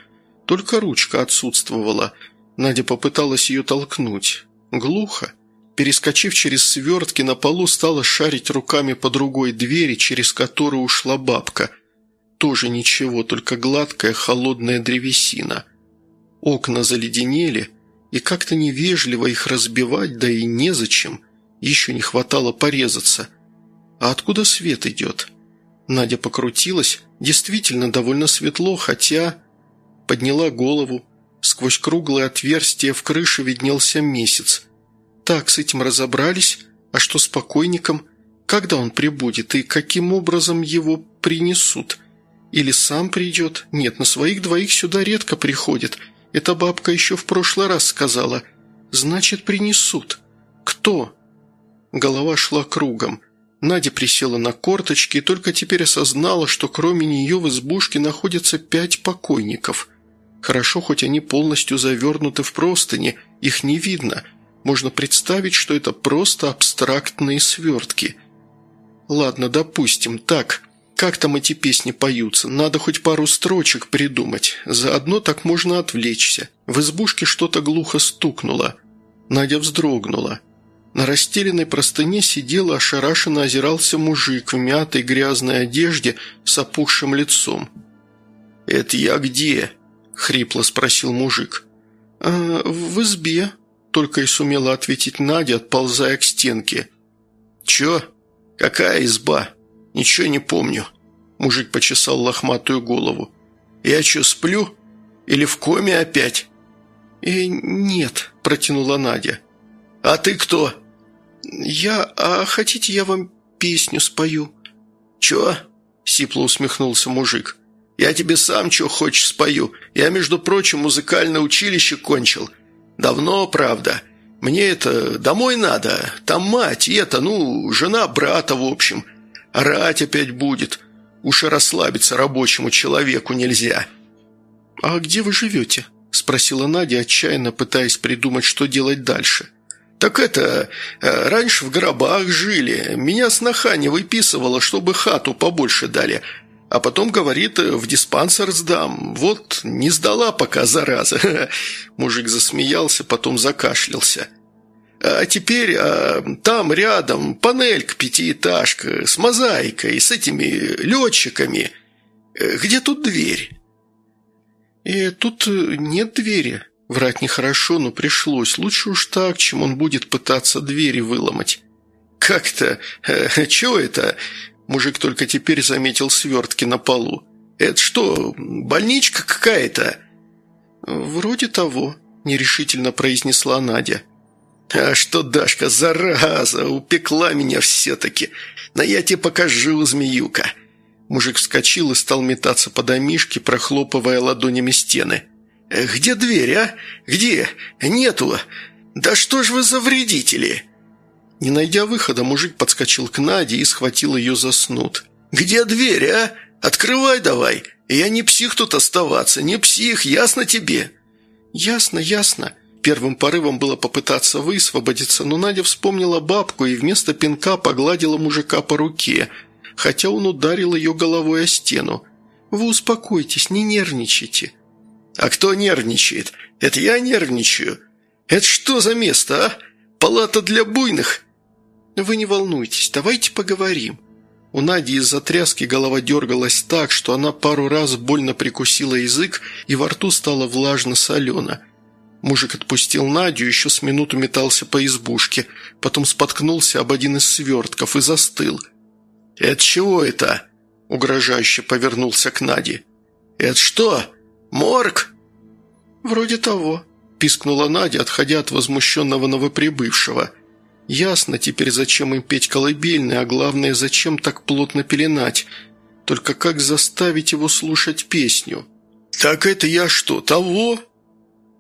Только ручка отсутствовала. Надя попыталась ее толкнуть. Глухо. Перескочив через свертки, на полу стала шарить руками по другой двери, через которую ушла бабка. Тоже ничего, только гладкая холодная древесина. Окна заледенели, и как-то невежливо их разбивать, да и незачем. Еще не хватало порезаться. А откуда свет идет? Надя покрутилась. Действительно довольно светло, хотя... Подняла голову. Сквозь круглое отверстие в крыше виднелся месяц. Так, с этим разобрались. А что с покойником? Когда он прибудет и каким образом его принесут? Или сам придет? Нет, на своих двоих сюда редко приходит. Эта бабка еще в прошлый раз сказала. Значит, принесут. Кто? Голова шла кругом. Надя присела на корточки и только теперь осознала, что кроме нее в избушке находится пять покойников. Хорошо, хоть они полностью завернуты в простыни, их не видно – можно представить, что это просто абстрактные свертки. Ладно, допустим, так. Как там эти песни поются? Надо хоть пару строчек придумать. Заодно так можно отвлечься. В избушке что-то глухо стукнуло. Надя вздрогнула. На расстеленной простыне сидел ошарашенно озирался мужик в мятой грязной одежде с опухшим лицом. «Это я где?» – хрипло спросил мужик. «А, «В избе», – только и сумела ответить Надя, отползая к стенке. «Чё? Какая изба? Ничего не помню». Мужик почесал лохматую голову. «Я чё, сплю? Или в коме опять?» «Э, нет», – протянула Надя. «А ты кто?» «Я... А хотите, я вам песню спою?» «Чё?» – сипло усмехнулся мужик. «Я тебе сам чё хочешь спою. Я, между прочим, музыкальное училище кончил. Давно, правда. Мне это... Домой надо. Там мать это, ну, жена брата, в общем. Орать опять будет. Уж и расслабиться рабочему человеку нельзя». «А где вы живете?» – спросила Надя, отчаянно пытаясь придумать, что делать дальше. «Так это... Э, раньше в гробах жили. Меня сноха не выписывала, чтобы хату побольше дали. А потом, говорит, в диспансер сдам. Вот, не сдала пока, зараза». Мужик засмеялся, потом закашлялся. «А теперь а, там рядом панелька пятиэтажка с мозаикой, с этими летчиками. Э, где тут дверь?» «И «Э, тут нет двери», Врать нехорошо, но пришлось. Лучше уж так, чем он будет пытаться двери выломать. «Как-то? Э, чего это?» Мужик только теперь заметил свертки на полу. «Это что, больничка какая-то?» «Вроде того», – нерешительно произнесла Надя. «А что, Дашка, зараза, упекла меня все-таки. Но я тебе покажу, змеюка». Мужик вскочил и стал метаться по домишке, прохлопывая ладонями стены. «Где дверь, а? Где? Нету! Да что ж вы за вредители!» Не найдя выхода, мужик подскочил к Наде и схватил ее за снуд. «Где дверь, а? Открывай давай! Я не псих тут оставаться, не псих, ясно тебе?» «Ясно, ясно». Первым порывом было попытаться высвободиться, но Надя вспомнила бабку и вместо пинка погладила мужика по руке, хотя он ударил ее головой о стену. «Вы успокойтесь, не нервничайте. «А кто нервничает? Это я нервничаю. Это что за место, а? Палата для буйных?» «Вы не волнуйтесь, давайте поговорим». У Нади из-за тряски голова дергалась так, что она пару раз больно прикусила язык, и во рту стало влажно-солено. Мужик отпустил Надю, еще с минуту метался по избушке, потом споткнулся об один из свертков и застыл. «Это чего это?» – угрожающе повернулся к Наде. «Это что?» «Морг?» «Вроде того», – пискнула Надя, отходя от возмущенного новоприбывшего. «Ясно теперь, зачем им петь колыбельные, а главное, зачем так плотно пеленать. Только как заставить его слушать песню?» «Так это я что, того?»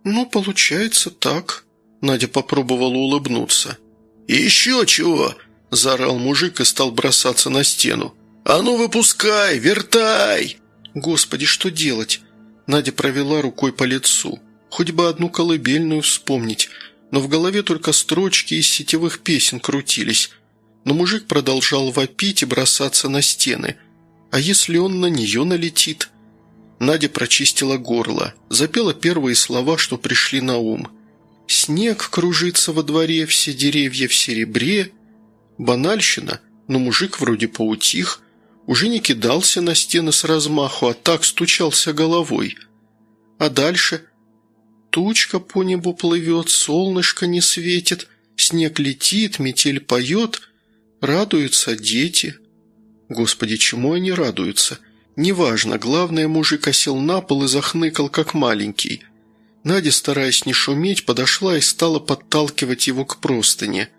«Ну, получается так», – Надя попробовала улыбнуться. «И еще чего?» – заорал мужик и стал бросаться на стену. «А ну выпускай, вертай!» «Господи, что делать? Надя провела рукой по лицу. Хоть бы одну колыбельную вспомнить, но в голове только строчки из сетевых песен крутились. Но мужик продолжал вопить и бросаться на стены. А если он на нее налетит? Надя прочистила горло, запела первые слова, что пришли на ум. «Снег кружится во дворе, все деревья в серебре». Банальщина, но мужик вроде поутих – уже не кидался на стены с размаху, а так стучался головой. А дальше? Тучка по небу плывет, солнышко не светит, снег летит, метель поет, радуются дети. Господи, чему они радуются? Неважно, главное, мужик осел на пол и захныкал, как маленький. Надя, стараясь не шуметь, подошла и стала подталкивать его к простыне.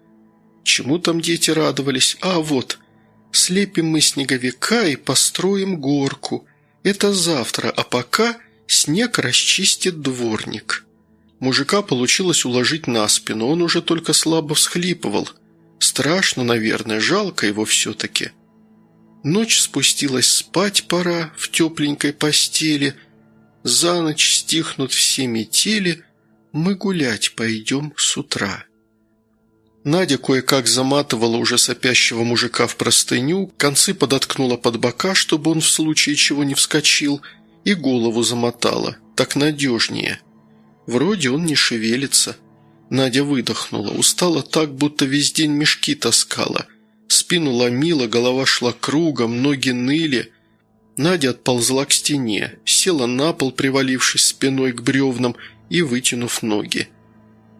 Чему там дети радовались? А, вот – Слепим мы снеговика и построим горку. Это завтра, а пока снег расчистит дворник». Мужика получилось уложить на спину, он уже только слабо всхлипывал. Страшно, наверное, жалко его все-таки. Ночь спустилась спать пора в тепленькой постели. За ночь стихнут все метели, мы гулять пойдем с утра. Надя кое-как заматывала уже сопящего мужика в простыню, концы подоткнула под бока, чтобы он в случае чего не вскочил, и голову замотала. Так надежнее. Вроде он не шевелится. Надя выдохнула, устала так, будто весь день мешки таскала. Спину ломила, голова шла кругом, ноги ныли. Надя отползла к стене, села на пол, привалившись спиной к бревнам и вытянув ноги.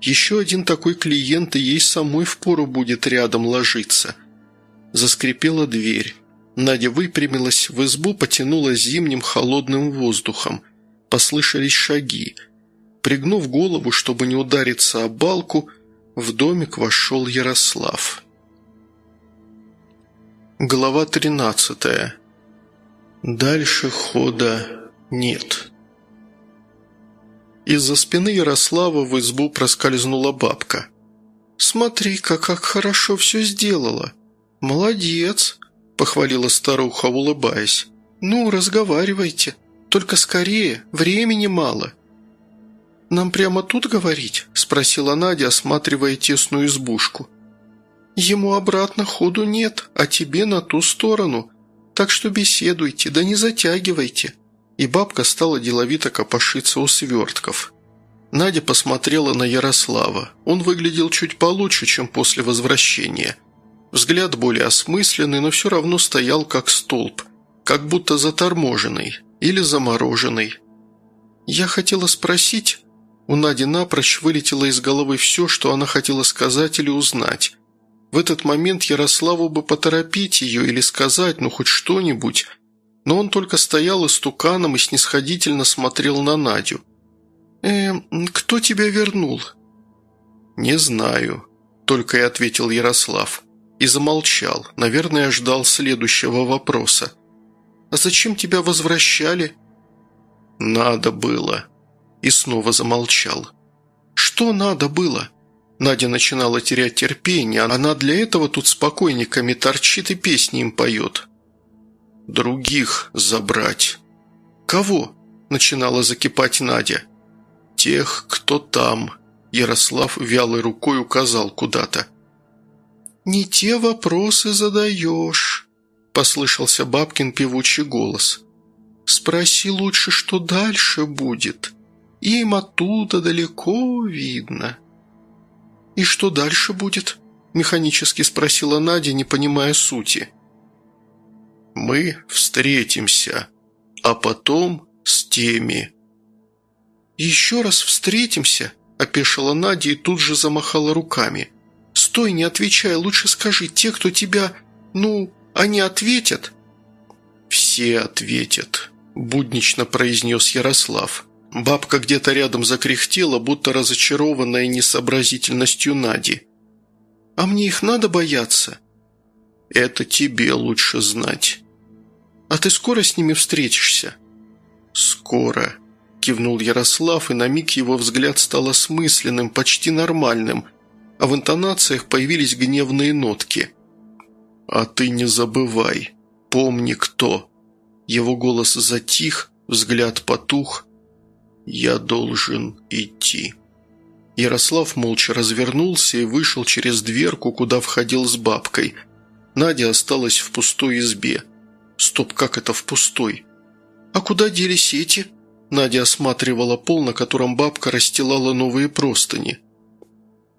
Еще один такой клиент, и ей самой впору будет рядом ложиться. Заскрипела дверь. Надя выпрямилась, в избу потянула зимним холодным воздухом. Послышались шаги. Пригнув голову, чтобы не удариться о балку, в домик вошел Ярослав. Глава тринадцатая. Дальше хода нет. Из-за спины Ярослава в избу проскользнула бабка. «Смотри-ка, как хорошо все сделала. Молодец!» – похвалила старуха, улыбаясь. «Ну, разговаривайте. Только скорее, времени мало». «Нам прямо тут говорить?» – спросила Надя, осматривая тесную избушку. «Ему обратно ходу нет, а тебе на ту сторону. Так что беседуйте, да не затягивайте». И бабка стала деловито копошиться у свертков. Надя посмотрела на Ярослава. Он выглядел чуть получше, чем после возвращения. Взгляд более осмысленный, но все равно стоял как столб, как будто заторможенный или замороженный. «Я хотела спросить...» У Нади напрочь вылетело из головы все, что она хотела сказать или узнать. В этот момент Ярославу бы поторопить ее или сказать, ну хоть что-нибудь, но он только стоял истуканом и снисходительно смотрел на Надю. «Э, кто тебя вернул?» «Не знаю», – только и ответил Ярослав. И замолчал, наверное, ждал следующего вопроса. «А зачем тебя возвращали?» «Надо было», и снова замолчал. «Что надо было?» Надя начинала терять терпение, она для этого тут с покойниками торчит и песни им поет. «Других забрать». «Кого?» – начинала закипать Надя. «Тех, кто там», – Ярослав вялой рукой указал куда-то. «Не те вопросы задаешь», – послышался бабкин певучий голос. «Спроси лучше, что дальше будет». Им оттуда далеко видно». «И что дальше будет?» – механически спросила Надя, не понимая сути. «Мы встретимся, а потом с теми». «Еще раз встретимся?» – опешила Надя и тут же замахала руками. «Стой, не отвечай, лучше скажи, те, кто тебя... Ну, они ответят?» «Все ответят», – буднично произнес Ярослав. Бабка где-то рядом закряхтела, будто разочарованная несообразительностью Нади. «А мне их надо бояться?» «Это тебе лучше знать». «А ты скоро с ними встретишься?» «Скоро», – кивнул Ярослав, и на миг его взгляд стал осмысленным, почти нормальным, а в интонациях появились гневные нотки. «А ты не забывай, помни кто». Его голос затих, взгляд потух – «Я должен идти». Ярослав молча развернулся и вышел через дверку, куда входил с бабкой. Надя осталась в пустой избе. «Стоп, как это в пустой?» «А куда делись эти?» Надя осматривала пол, на котором бабка расстилала новые простыни.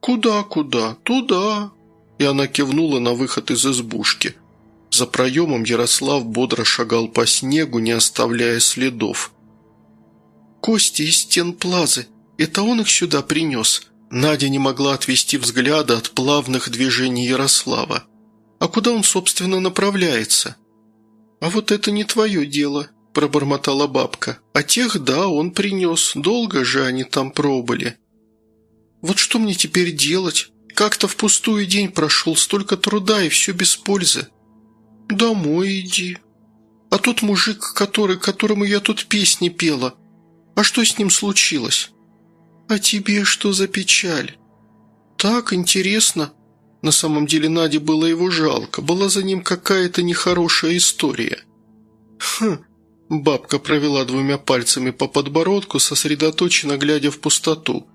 «Куда, куда? Туда!» И она кивнула на выход из избушки. За проемом Ярослав бодро шагал по снегу, не оставляя следов. Кости из стен плазы. Это он их сюда принес?» Надя не могла отвести взгляда от плавных движений Ярослава. «А куда он, собственно, направляется?» «А вот это не твое дело», – пробормотала бабка. «А тех, да, он принес. Долго же они там пробыли». «Вот что мне теперь делать? Как-то впустую день прошел, столько труда и все без пользы». «Домой иди». «А тот мужик, который, которому я тут песни пела, а что с ним случилось? А тебе что за печаль? Так интересно. На самом деле Наде было его жалко, была за ним какая-то нехорошая история. Хм, бабка провела двумя пальцами по подбородку, сосредоточенно глядя в пустоту.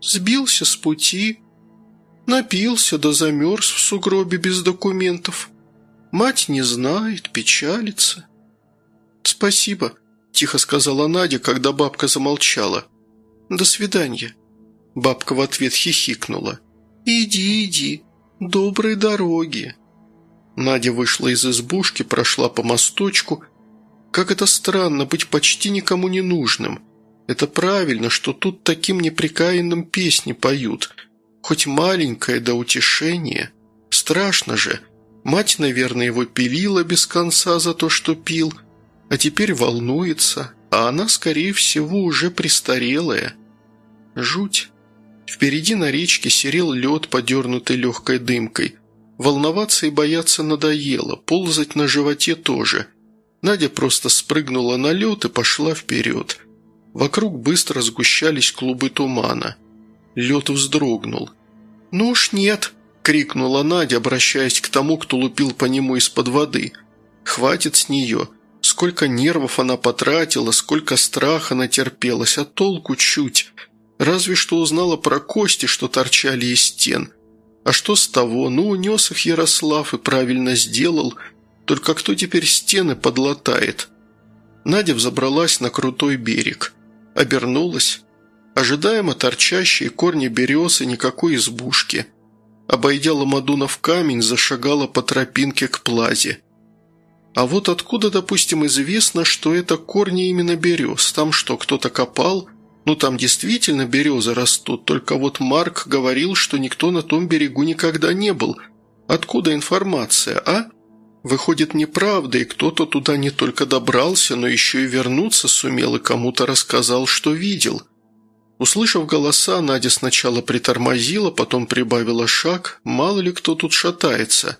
Сбился с пути, напился да замерз в сугробе без документов. Мать не знает, печалится. Спасибо, – тихо сказала Надя, когда бабка замолчала. «До свидания». Бабка в ответ хихикнула. «Иди, иди, доброй дороги». Надя вышла из избушки, прошла по мосточку. Как это странно быть почти никому не нужным. Это правильно, что тут таким неприкаянным песни поют. Хоть маленькое до утешения. Страшно же. Мать, наверное, его пилила без конца за то, что пил, а теперь волнуется, а она, скорее всего, уже престарелая. Жуть. Впереди на речке серел лед, подернутый легкой дымкой. Волноваться и бояться надоело, ползать на животе тоже. Надя просто спрыгнула на лед и пошла вперед. Вокруг быстро сгущались клубы тумана. Лед вздрогнул. «Ну уж нет!» – крикнула Надя, обращаясь к тому, кто лупил по нему из-под воды. «Хватит с нее!» Сколько нервов она потратила, сколько страха натерпелась, а толку чуть. Разве что узнала про кости, что торчали из стен. А что с того? Ну, унес их Ярослав и правильно сделал. Только кто теперь стены подлатает? Надя взобралась на крутой берег. Обернулась. Ожидаемо торчащие корни березы никакой избушки. Обойдя Ламадунов камень, зашагала по тропинке к плазе. А вот откуда, допустим, известно, что это корни именно берез? Там что, кто-то копал? Ну, там действительно березы растут, только вот Марк говорил, что никто на том берегу никогда не был. Откуда информация, а? Выходит, неправда, и кто-то туда не только добрался, но еще и вернуться сумел и кому-то рассказал, что видел. Услышав голоса, Надя сначала притормозила, потом прибавила шаг, мало ли кто тут шатается.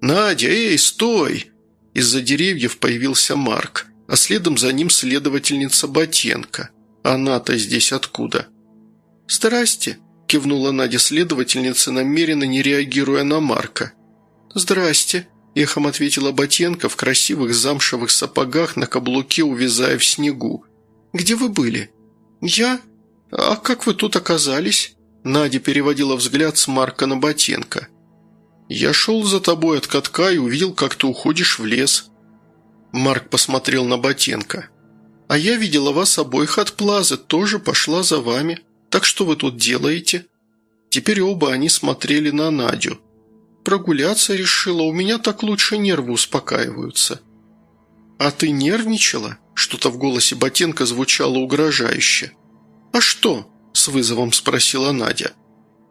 «Надя, эй, стой!» Из-за деревьев появился Марк, а следом за ним следовательница Ботенко. Она-то здесь откуда? «Здрасте», – кивнула Надя следовательница, намеренно не реагируя на Марка. «Здрасте», – эхом ответила Ботенко в красивых замшевых сапогах на каблуке, увязая в снегу. «Где вы были?» «Я? А как вы тут оказались?» Надя переводила взгляд с Марка на Ботенко. «Я шел за тобой от катка и увидел, как ты уходишь в лес». Марк посмотрел на Ботенко. «А я видела вас обоих от плазы, тоже пошла за вами. Так что вы тут делаете?» Теперь оба они смотрели на Надю. «Прогуляться решила, у меня так лучше нервы успокаиваются». «А ты нервничала?» Что-то в голосе Ботенко звучало угрожающе. «А что?» – с вызовом спросила Надя.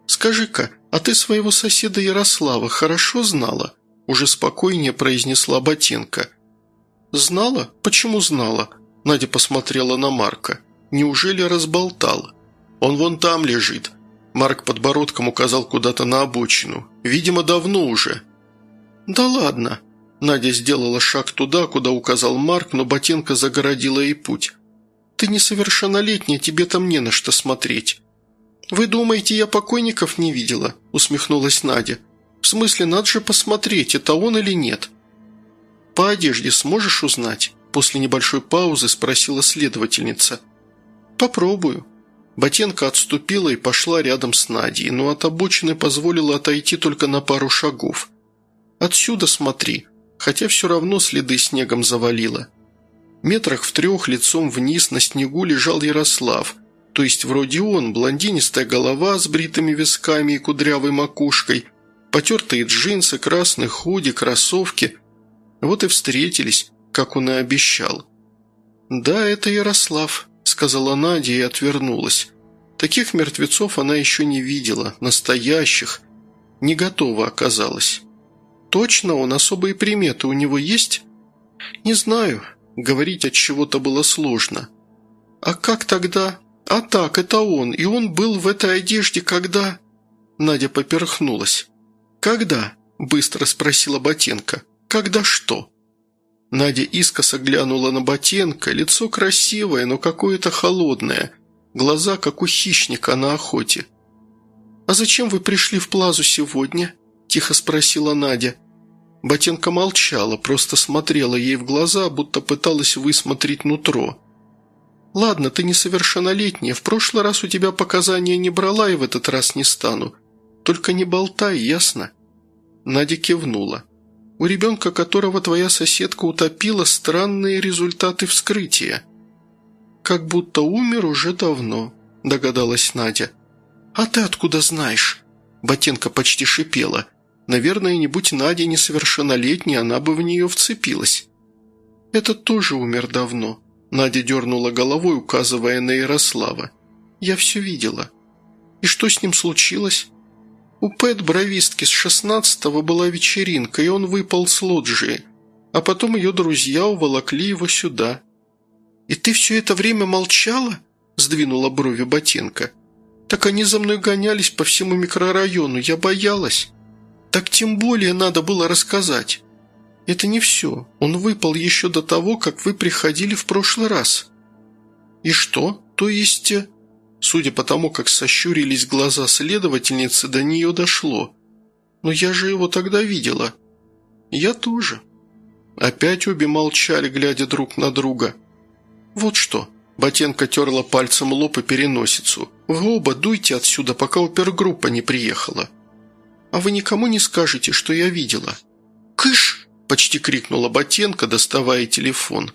«Скажи-ка, а ты своего соседа Ярослава хорошо знала?» Уже спокойнее произнесла Ботинка. «Знала? Почему знала?» Надя посмотрела на Марка. «Неужели разболтала?» «Он вон там лежит». Марк подбородком указал куда-то на обочину. «Видимо, давно уже». «Да ладно». Надя сделала шаг туда, куда указал Марк, но Ботинка загородила ей путь. «Ты несовершеннолетняя, тебе там не на что смотреть. «Вы думаете, я покойников не видела?» – усмехнулась Надя. «В смысле, надо же посмотреть, это он или нет?» «По одежде сможешь узнать?» – после небольшой паузы спросила следовательница. «Попробую». Ботенко отступила и пошла рядом с Надей, но от обочины позволила отойти только на пару шагов. «Отсюда смотри», хотя все равно следы снегом завалило. Метрах в трех лицом вниз на снегу лежал Ярослав – то есть вроде он, блондинистая голова с бритыми висками и кудрявой макушкой, потертые джинсы, красный худи, кроссовки. Вот и встретились, как он и обещал. «Да, это Ярослав», – сказала Надя и отвернулась. Таких мертвецов она еще не видела, настоящих. Не готова оказалась. «Точно он особые приметы у него есть?» «Не знаю. Говорить от чего-то было сложно». «А как тогда?» «А так, это он, и он был в этой одежде, когда...» Надя поперхнулась. «Когда?» – быстро спросила Ботенко. «Когда что?» Надя искоса глянула на Ботенко, лицо красивое, но какое-то холодное, глаза, как у хищника на охоте. «А зачем вы пришли в Плазу сегодня?» – тихо спросила Надя. Ботенко молчала, просто смотрела ей в глаза, будто пыталась высмотреть нутро. «Ладно, ты несовершеннолетняя, в прошлый раз у тебя показания не брала и в этот раз не стану. Только не болтай, ясно?» Надя кивнула. «У ребенка, которого твоя соседка утопила, странные результаты вскрытия». «Как будто умер уже давно», – догадалась Надя. «А ты откуда знаешь?» Ботенко почти шипела. Наверное, не будь Надя несовершеннолетней, она бы в нее вцепилась. «Этот тоже умер давно», – Надя дернула головой, указывая на Ярослава. «Я все видела». «И что с ним случилось?» «У Пэт Бровистки с шестнадцатого была вечеринка, и он выпал с лоджии, а потом ее друзья уволокли его сюда». «И ты все это время молчала?» – сдвинула брови Ботенко. «Так они за мной гонялись по всему микрорайону, я боялась. Так тем более надо было рассказать. Это не все. Он выпал еще до того, как вы приходили в прошлый раз». «И что? То есть...» Судя по тому, как сощурились глаза следовательницы, до нее дошло. «Но я же его тогда видела». «Я тоже». Опять обе молчали, глядя друг на друга. «Вот что». Ботенко терла пальцем лоб и переносицу. «Вы оба дуйте отсюда, пока опергруппа не приехала. А вы никому не скажете, что я видела». «Кыш!» – почти крикнула Ботенко, доставая телефон.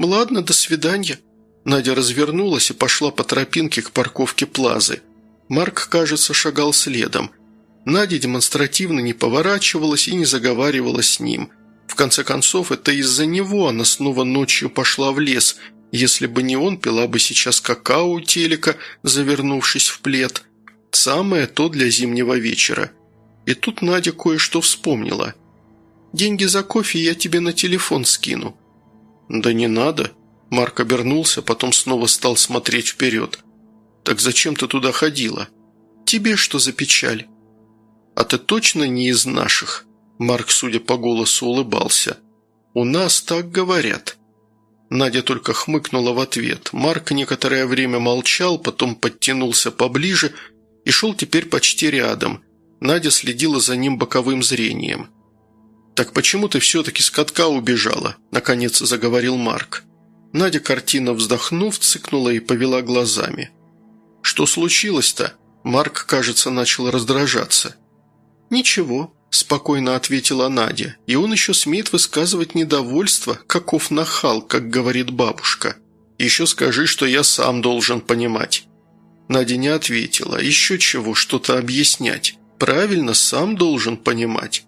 «Ладно, до свидания». Надя развернулась и пошла по тропинке к парковке Плазы. Марк, кажется, шагал следом. Надя демонстративно не поворачивалась и не заговаривала с ним. В конце концов, это из-за него она снова ночью пошла в лес. Если бы не он, пила бы сейчас какао у телека, завернувшись в плед. Самое то для зимнего вечера. И тут Надя кое-что вспомнила. «Деньги за кофе я тебе на телефон скину». «Да не надо», Марк обернулся, потом снова стал смотреть вперед. «Так зачем ты туда ходила?» «Тебе что за печаль?» «А ты точно не из наших?» Марк, судя по голосу, улыбался. «У нас так говорят». Надя только хмыкнула в ответ. Марк некоторое время молчал, потом подтянулся поближе и шел теперь почти рядом. Надя следила за ним боковым зрением. «Так почему ты все-таки с катка убежала?» – наконец заговорил Марк. Надя, картина вздохнув, цыкнула и повела глазами. «Что случилось-то?» Марк, кажется, начал раздражаться. «Ничего», – спокойно ответила Надя, «и он еще смеет высказывать недовольство, каков нахал, как говорит бабушка. Еще скажи, что я сам должен понимать». Надя не ответила. «Еще чего, что-то объяснять. Правильно, сам должен понимать».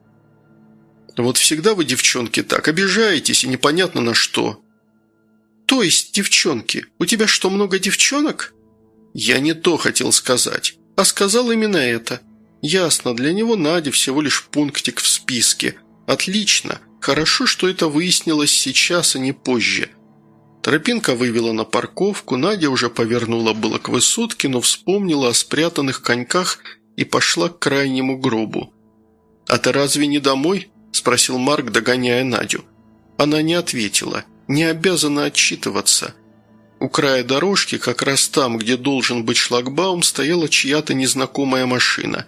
«Вот всегда вы, девчонки, так обижаетесь и непонятно на что. «То есть девчонки? У тебя что, много девчонок?» «Я не то хотел сказать, а сказал именно это. Ясно, для него Надя всего лишь пунктик в списке. Отлично. Хорошо, что это выяснилось сейчас, а не позже». Тропинка вывела на парковку, Надя уже повернула было к высотке, но вспомнила о спрятанных коньках и пошла к крайнему гробу. «А ты разве не домой?» – спросил Марк, догоняя Надю. Она не ответила не обязана отчитываться. У края дорожки, как раз там, где должен быть шлагбаум, стояла чья-то незнакомая машина.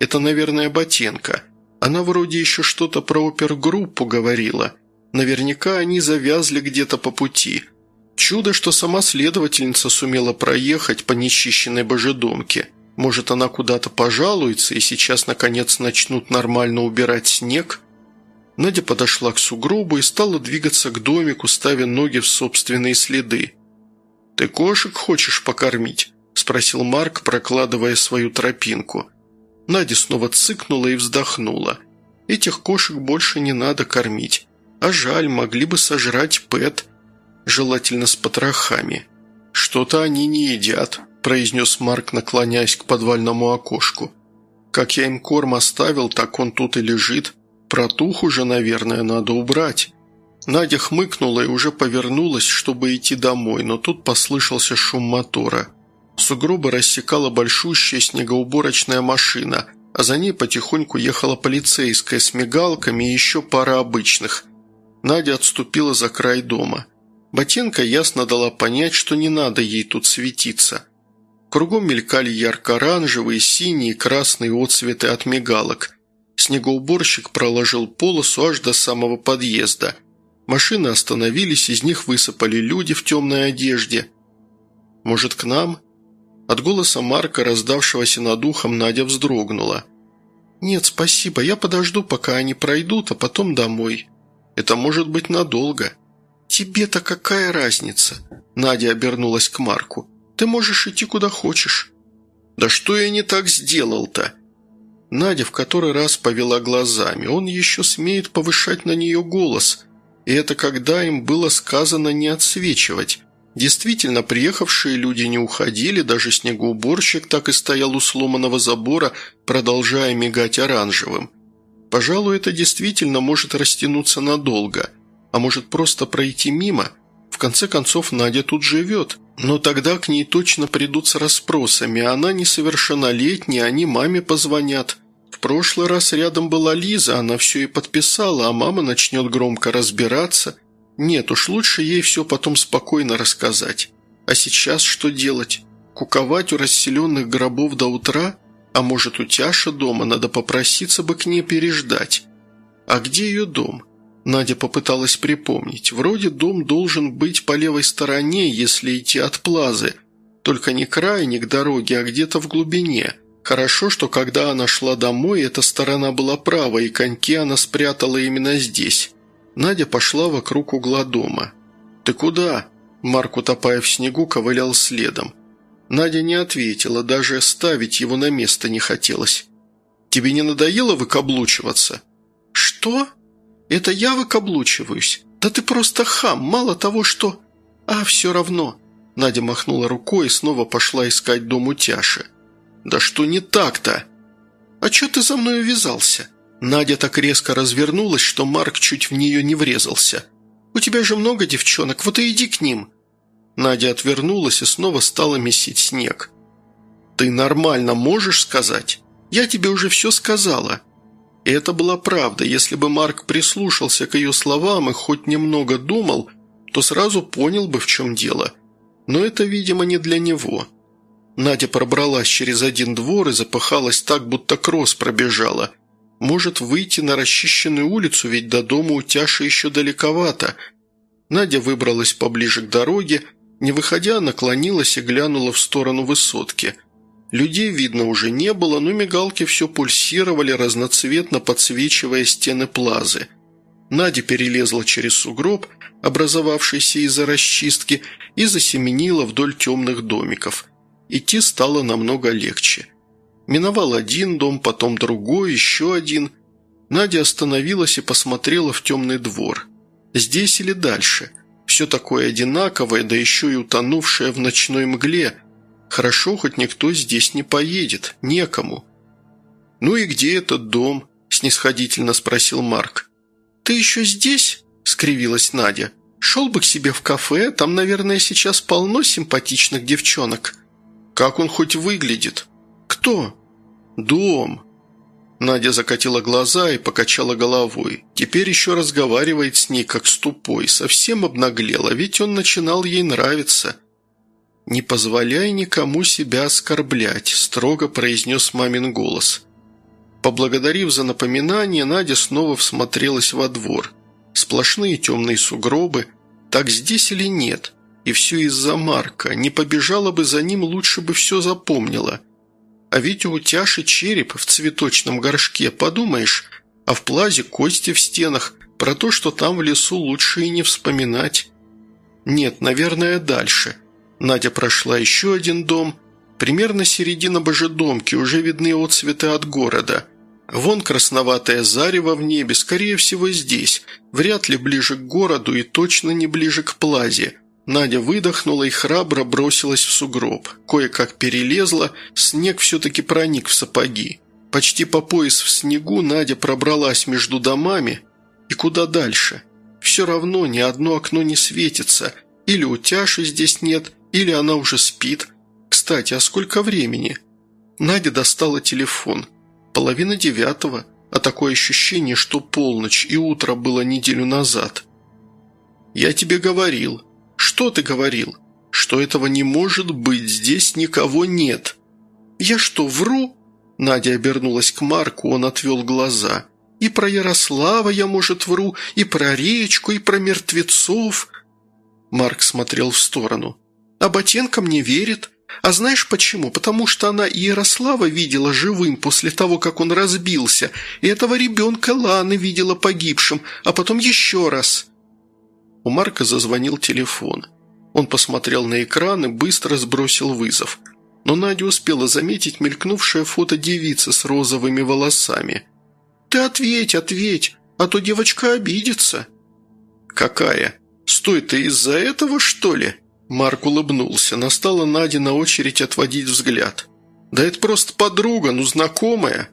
Это, наверное, Ботенко. Она вроде еще что-то про опергруппу говорила. Наверняка они завязли где-то по пути. Чудо, что сама следовательница сумела проехать по нечищенной божедомке. Может, она куда-то пожалуется, и сейчас, наконец, начнут нормально убирать снег – Надя подошла к сугробу и стала двигаться к домику, ставя ноги в собственные следы. «Ты кошек хочешь покормить?» – спросил Марк, прокладывая свою тропинку. Надя снова цыкнула и вздохнула. «Этих кошек больше не надо кормить. А жаль, могли бы сожрать Пэт, желательно с потрохами. Что-то они не едят», – произнес Марк, наклоняясь к подвальному окошку. «Как я им корм оставил, так он тут и лежит. Протух уже, наверное, надо убрать». Надя хмыкнула и уже повернулась, чтобы идти домой, но тут послышался шум мотора. Сугробы рассекала большущая снегоуборочная машина, а за ней потихоньку ехала полицейская с мигалками и еще пара обычных. Надя отступила за край дома. Ботенко ясно дала понять, что не надо ей тут светиться. Кругом мелькали ярко-оранжевые, синие красные отцветы от мигалок – Снегоуборщик проложил полосу аж до самого подъезда. Машины остановились, из них высыпали люди в темной одежде. «Может, к нам?» От голоса Марка, раздавшегося над ухом, Надя вздрогнула. «Нет, спасибо, я подожду, пока они пройдут, а потом домой. Это может быть надолго». «Тебе-то какая разница?» Надя обернулась к Марку. «Ты можешь идти куда хочешь». «Да что я не так сделал-то?» Надя в который раз повела глазами. Он еще смеет повышать на нее голос. И это когда им было сказано не отсвечивать. Действительно, приехавшие люди не уходили, даже снегоуборщик так и стоял у сломанного забора, продолжая мигать оранжевым. Пожалуй, это действительно может растянуться надолго, а может просто пройти мимо. В конце концов, Надя тут живет. Но тогда к ней точно придут с расспросами, она несовершеннолетняя, они маме позвонят. Прошлый раз рядом была Лиза, она все и подписала, а мама начнет громко разбираться. Нет уж, лучше ей все потом спокойно рассказать. А сейчас что делать? Куковать у расселенных гробов до утра? А может, у Тяша дома, надо попроситься бы к ней переждать. А где ее дом? Надя попыталась припомнить. Вроде дом должен быть по левой стороне, если идти от плазы. Только не крайне к дороге, а где-то в глубине – Хорошо, что когда она шла домой, эта сторона была права, и коньки она спрятала именно здесь. Надя пошла вокруг угла дома. «Ты куда?» Марк, утопая в снегу, ковылял следом. Надя не ответила, даже ставить его на место не хотелось. «Тебе не надоело выкаблучиваться?» «Что? Это я выкаблучиваюсь? Да ты просто хам, мало того, что...» «А, все равно...» Надя махнула рукой и снова пошла искать дом у Тяши. «Да что не так-то?» «А чё ты за мной увязался?» Надя так резко развернулась, что Марк чуть в нее не врезался. «У тебя же много девчонок, вот и иди к ним». Надя отвернулась и снова стала месить снег. «Ты нормально можешь сказать? Я тебе уже все сказала». И это была правда. Если бы Марк прислушался к ее словам и хоть немного думал, то сразу понял бы, в чем дело. Но это, видимо, не для него. Надя пробралась через один двор и запыхалась так, будто кросс пробежала. Может выйти на расчищенную улицу, ведь до дома у Тяши еще далековато. Надя выбралась поближе к дороге, не выходя, наклонилась и глянула в сторону высотки. Людей видно уже не было, но мигалки все пульсировали, разноцветно подсвечивая стены плазы. Надя перелезла через сугроб, образовавшийся из-за расчистки, и засеменила вдоль темных домиков – Идти стало намного легче. Миновал один дом, потом другой, еще один. Надя остановилась и посмотрела в темный двор. Здесь или дальше? Все такое одинаковое, да еще и утонувшее в ночной мгле. Хорошо, хоть никто здесь не поедет, некому. «Ну и где этот дом?» – снисходительно спросил Марк. «Ты еще здесь?» – скривилась Надя. «Шел бы к себе в кафе, там, наверное, сейчас полно симпатичных девчонок». Как он хоть выглядит? Кто? Дом. Надя закатила глаза и покачала головой. Теперь еще разговаривает с ней, как с тупой. Совсем обнаглела, ведь он начинал ей нравиться. «Не позволяй никому себя оскорблять», – строго произнес мамин голос. Поблагодарив за напоминание, Надя снова всмотрелась во двор. Сплошные темные сугробы. Так здесь или нет? И все из-за Марка. Не побежала бы за ним, лучше бы все запомнила. А ведь у Тяши череп в цветочном горшке, подумаешь, а в плазе кости в стенах. Про то, что там в лесу лучше и не вспоминать. Нет, наверное, дальше. Надя прошла еще один дом. Примерно середина божедомки, уже видны отцветы от города. Вон красноватое зарево в небе, скорее всего, здесь. Вряд ли ближе к городу и точно не ближе к плазе. Надя выдохнула и храбро бросилась в сугроб. Кое-как перелезла, снег все-таки проник в сапоги. Почти по пояс в снегу Надя пробралась между домами. И куда дальше? Все равно ни одно окно не светится. Или у Тяши здесь нет, или она уже спит. Кстати, а сколько времени? Надя достала телефон. Половина девятого, а такое ощущение, что полночь и утро было неделю назад. «Я тебе говорил», «Что ты говорил?» «Что этого не может быть, здесь никого нет». «Я что, вру?» Надя обернулась к Марку, он отвел глаза. «И про Ярослава я, может, вру, и про речку, и про мертвецов». Марк смотрел в сторону. «А Ботенко мне верит. А знаешь почему? Потому что она Ярослава видела живым после того, как он разбился, и этого ребенка Ланы видела погибшим, а потом еще раз». У Марка зазвонил телефон. Он посмотрел на экран и быстро сбросил вызов. но Надя успела заметить мелькнувшее фото девицы с розовыми волосами. «Ты ответь, ответь, а то девочка обидится». «Какая? Стой, ты из-за этого, что ли?» Марк улыбнулся. Настала Наде на очередь отводить взгляд. «Да это просто подруга, ну знакомая.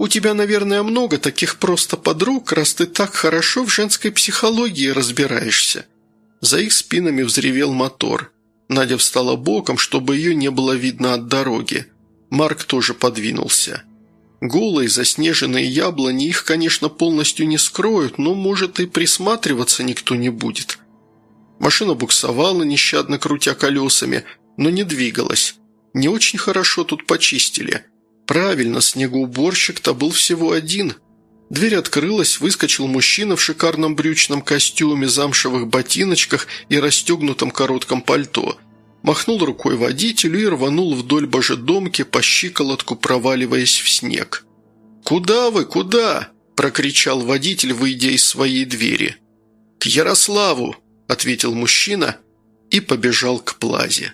У тебя, наверное, много таких просто подруг, раз ты так хорошо в женской психологии разбираешься». За их спинами взревел мотор. Надя встала боком, чтобы ее не было видно от дороги. Марк тоже подвинулся. Голые заснеженные яблони их, конечно, полностью не скроют, но, может, и присматриваться никто не будет. Машина буксовала, нещадно крутя колесами, но не двигалась. Не очень хорошо тут почистили. Правильно, снегоуборщик-то был всего один – Дверь открылась, выскочил мужчина в шикарном брючном костюме, замшевых ботиночках и расстегнутом коротком пальто. Махнул рукой водителю и рванул вдоль божедомки по щиколотку, проваливаясь в снег. «Куда вы, куда?» – прокричал водитель, выйдя из своей двери. «К Ярославу!» – ответил мужчина и побежал к плазе.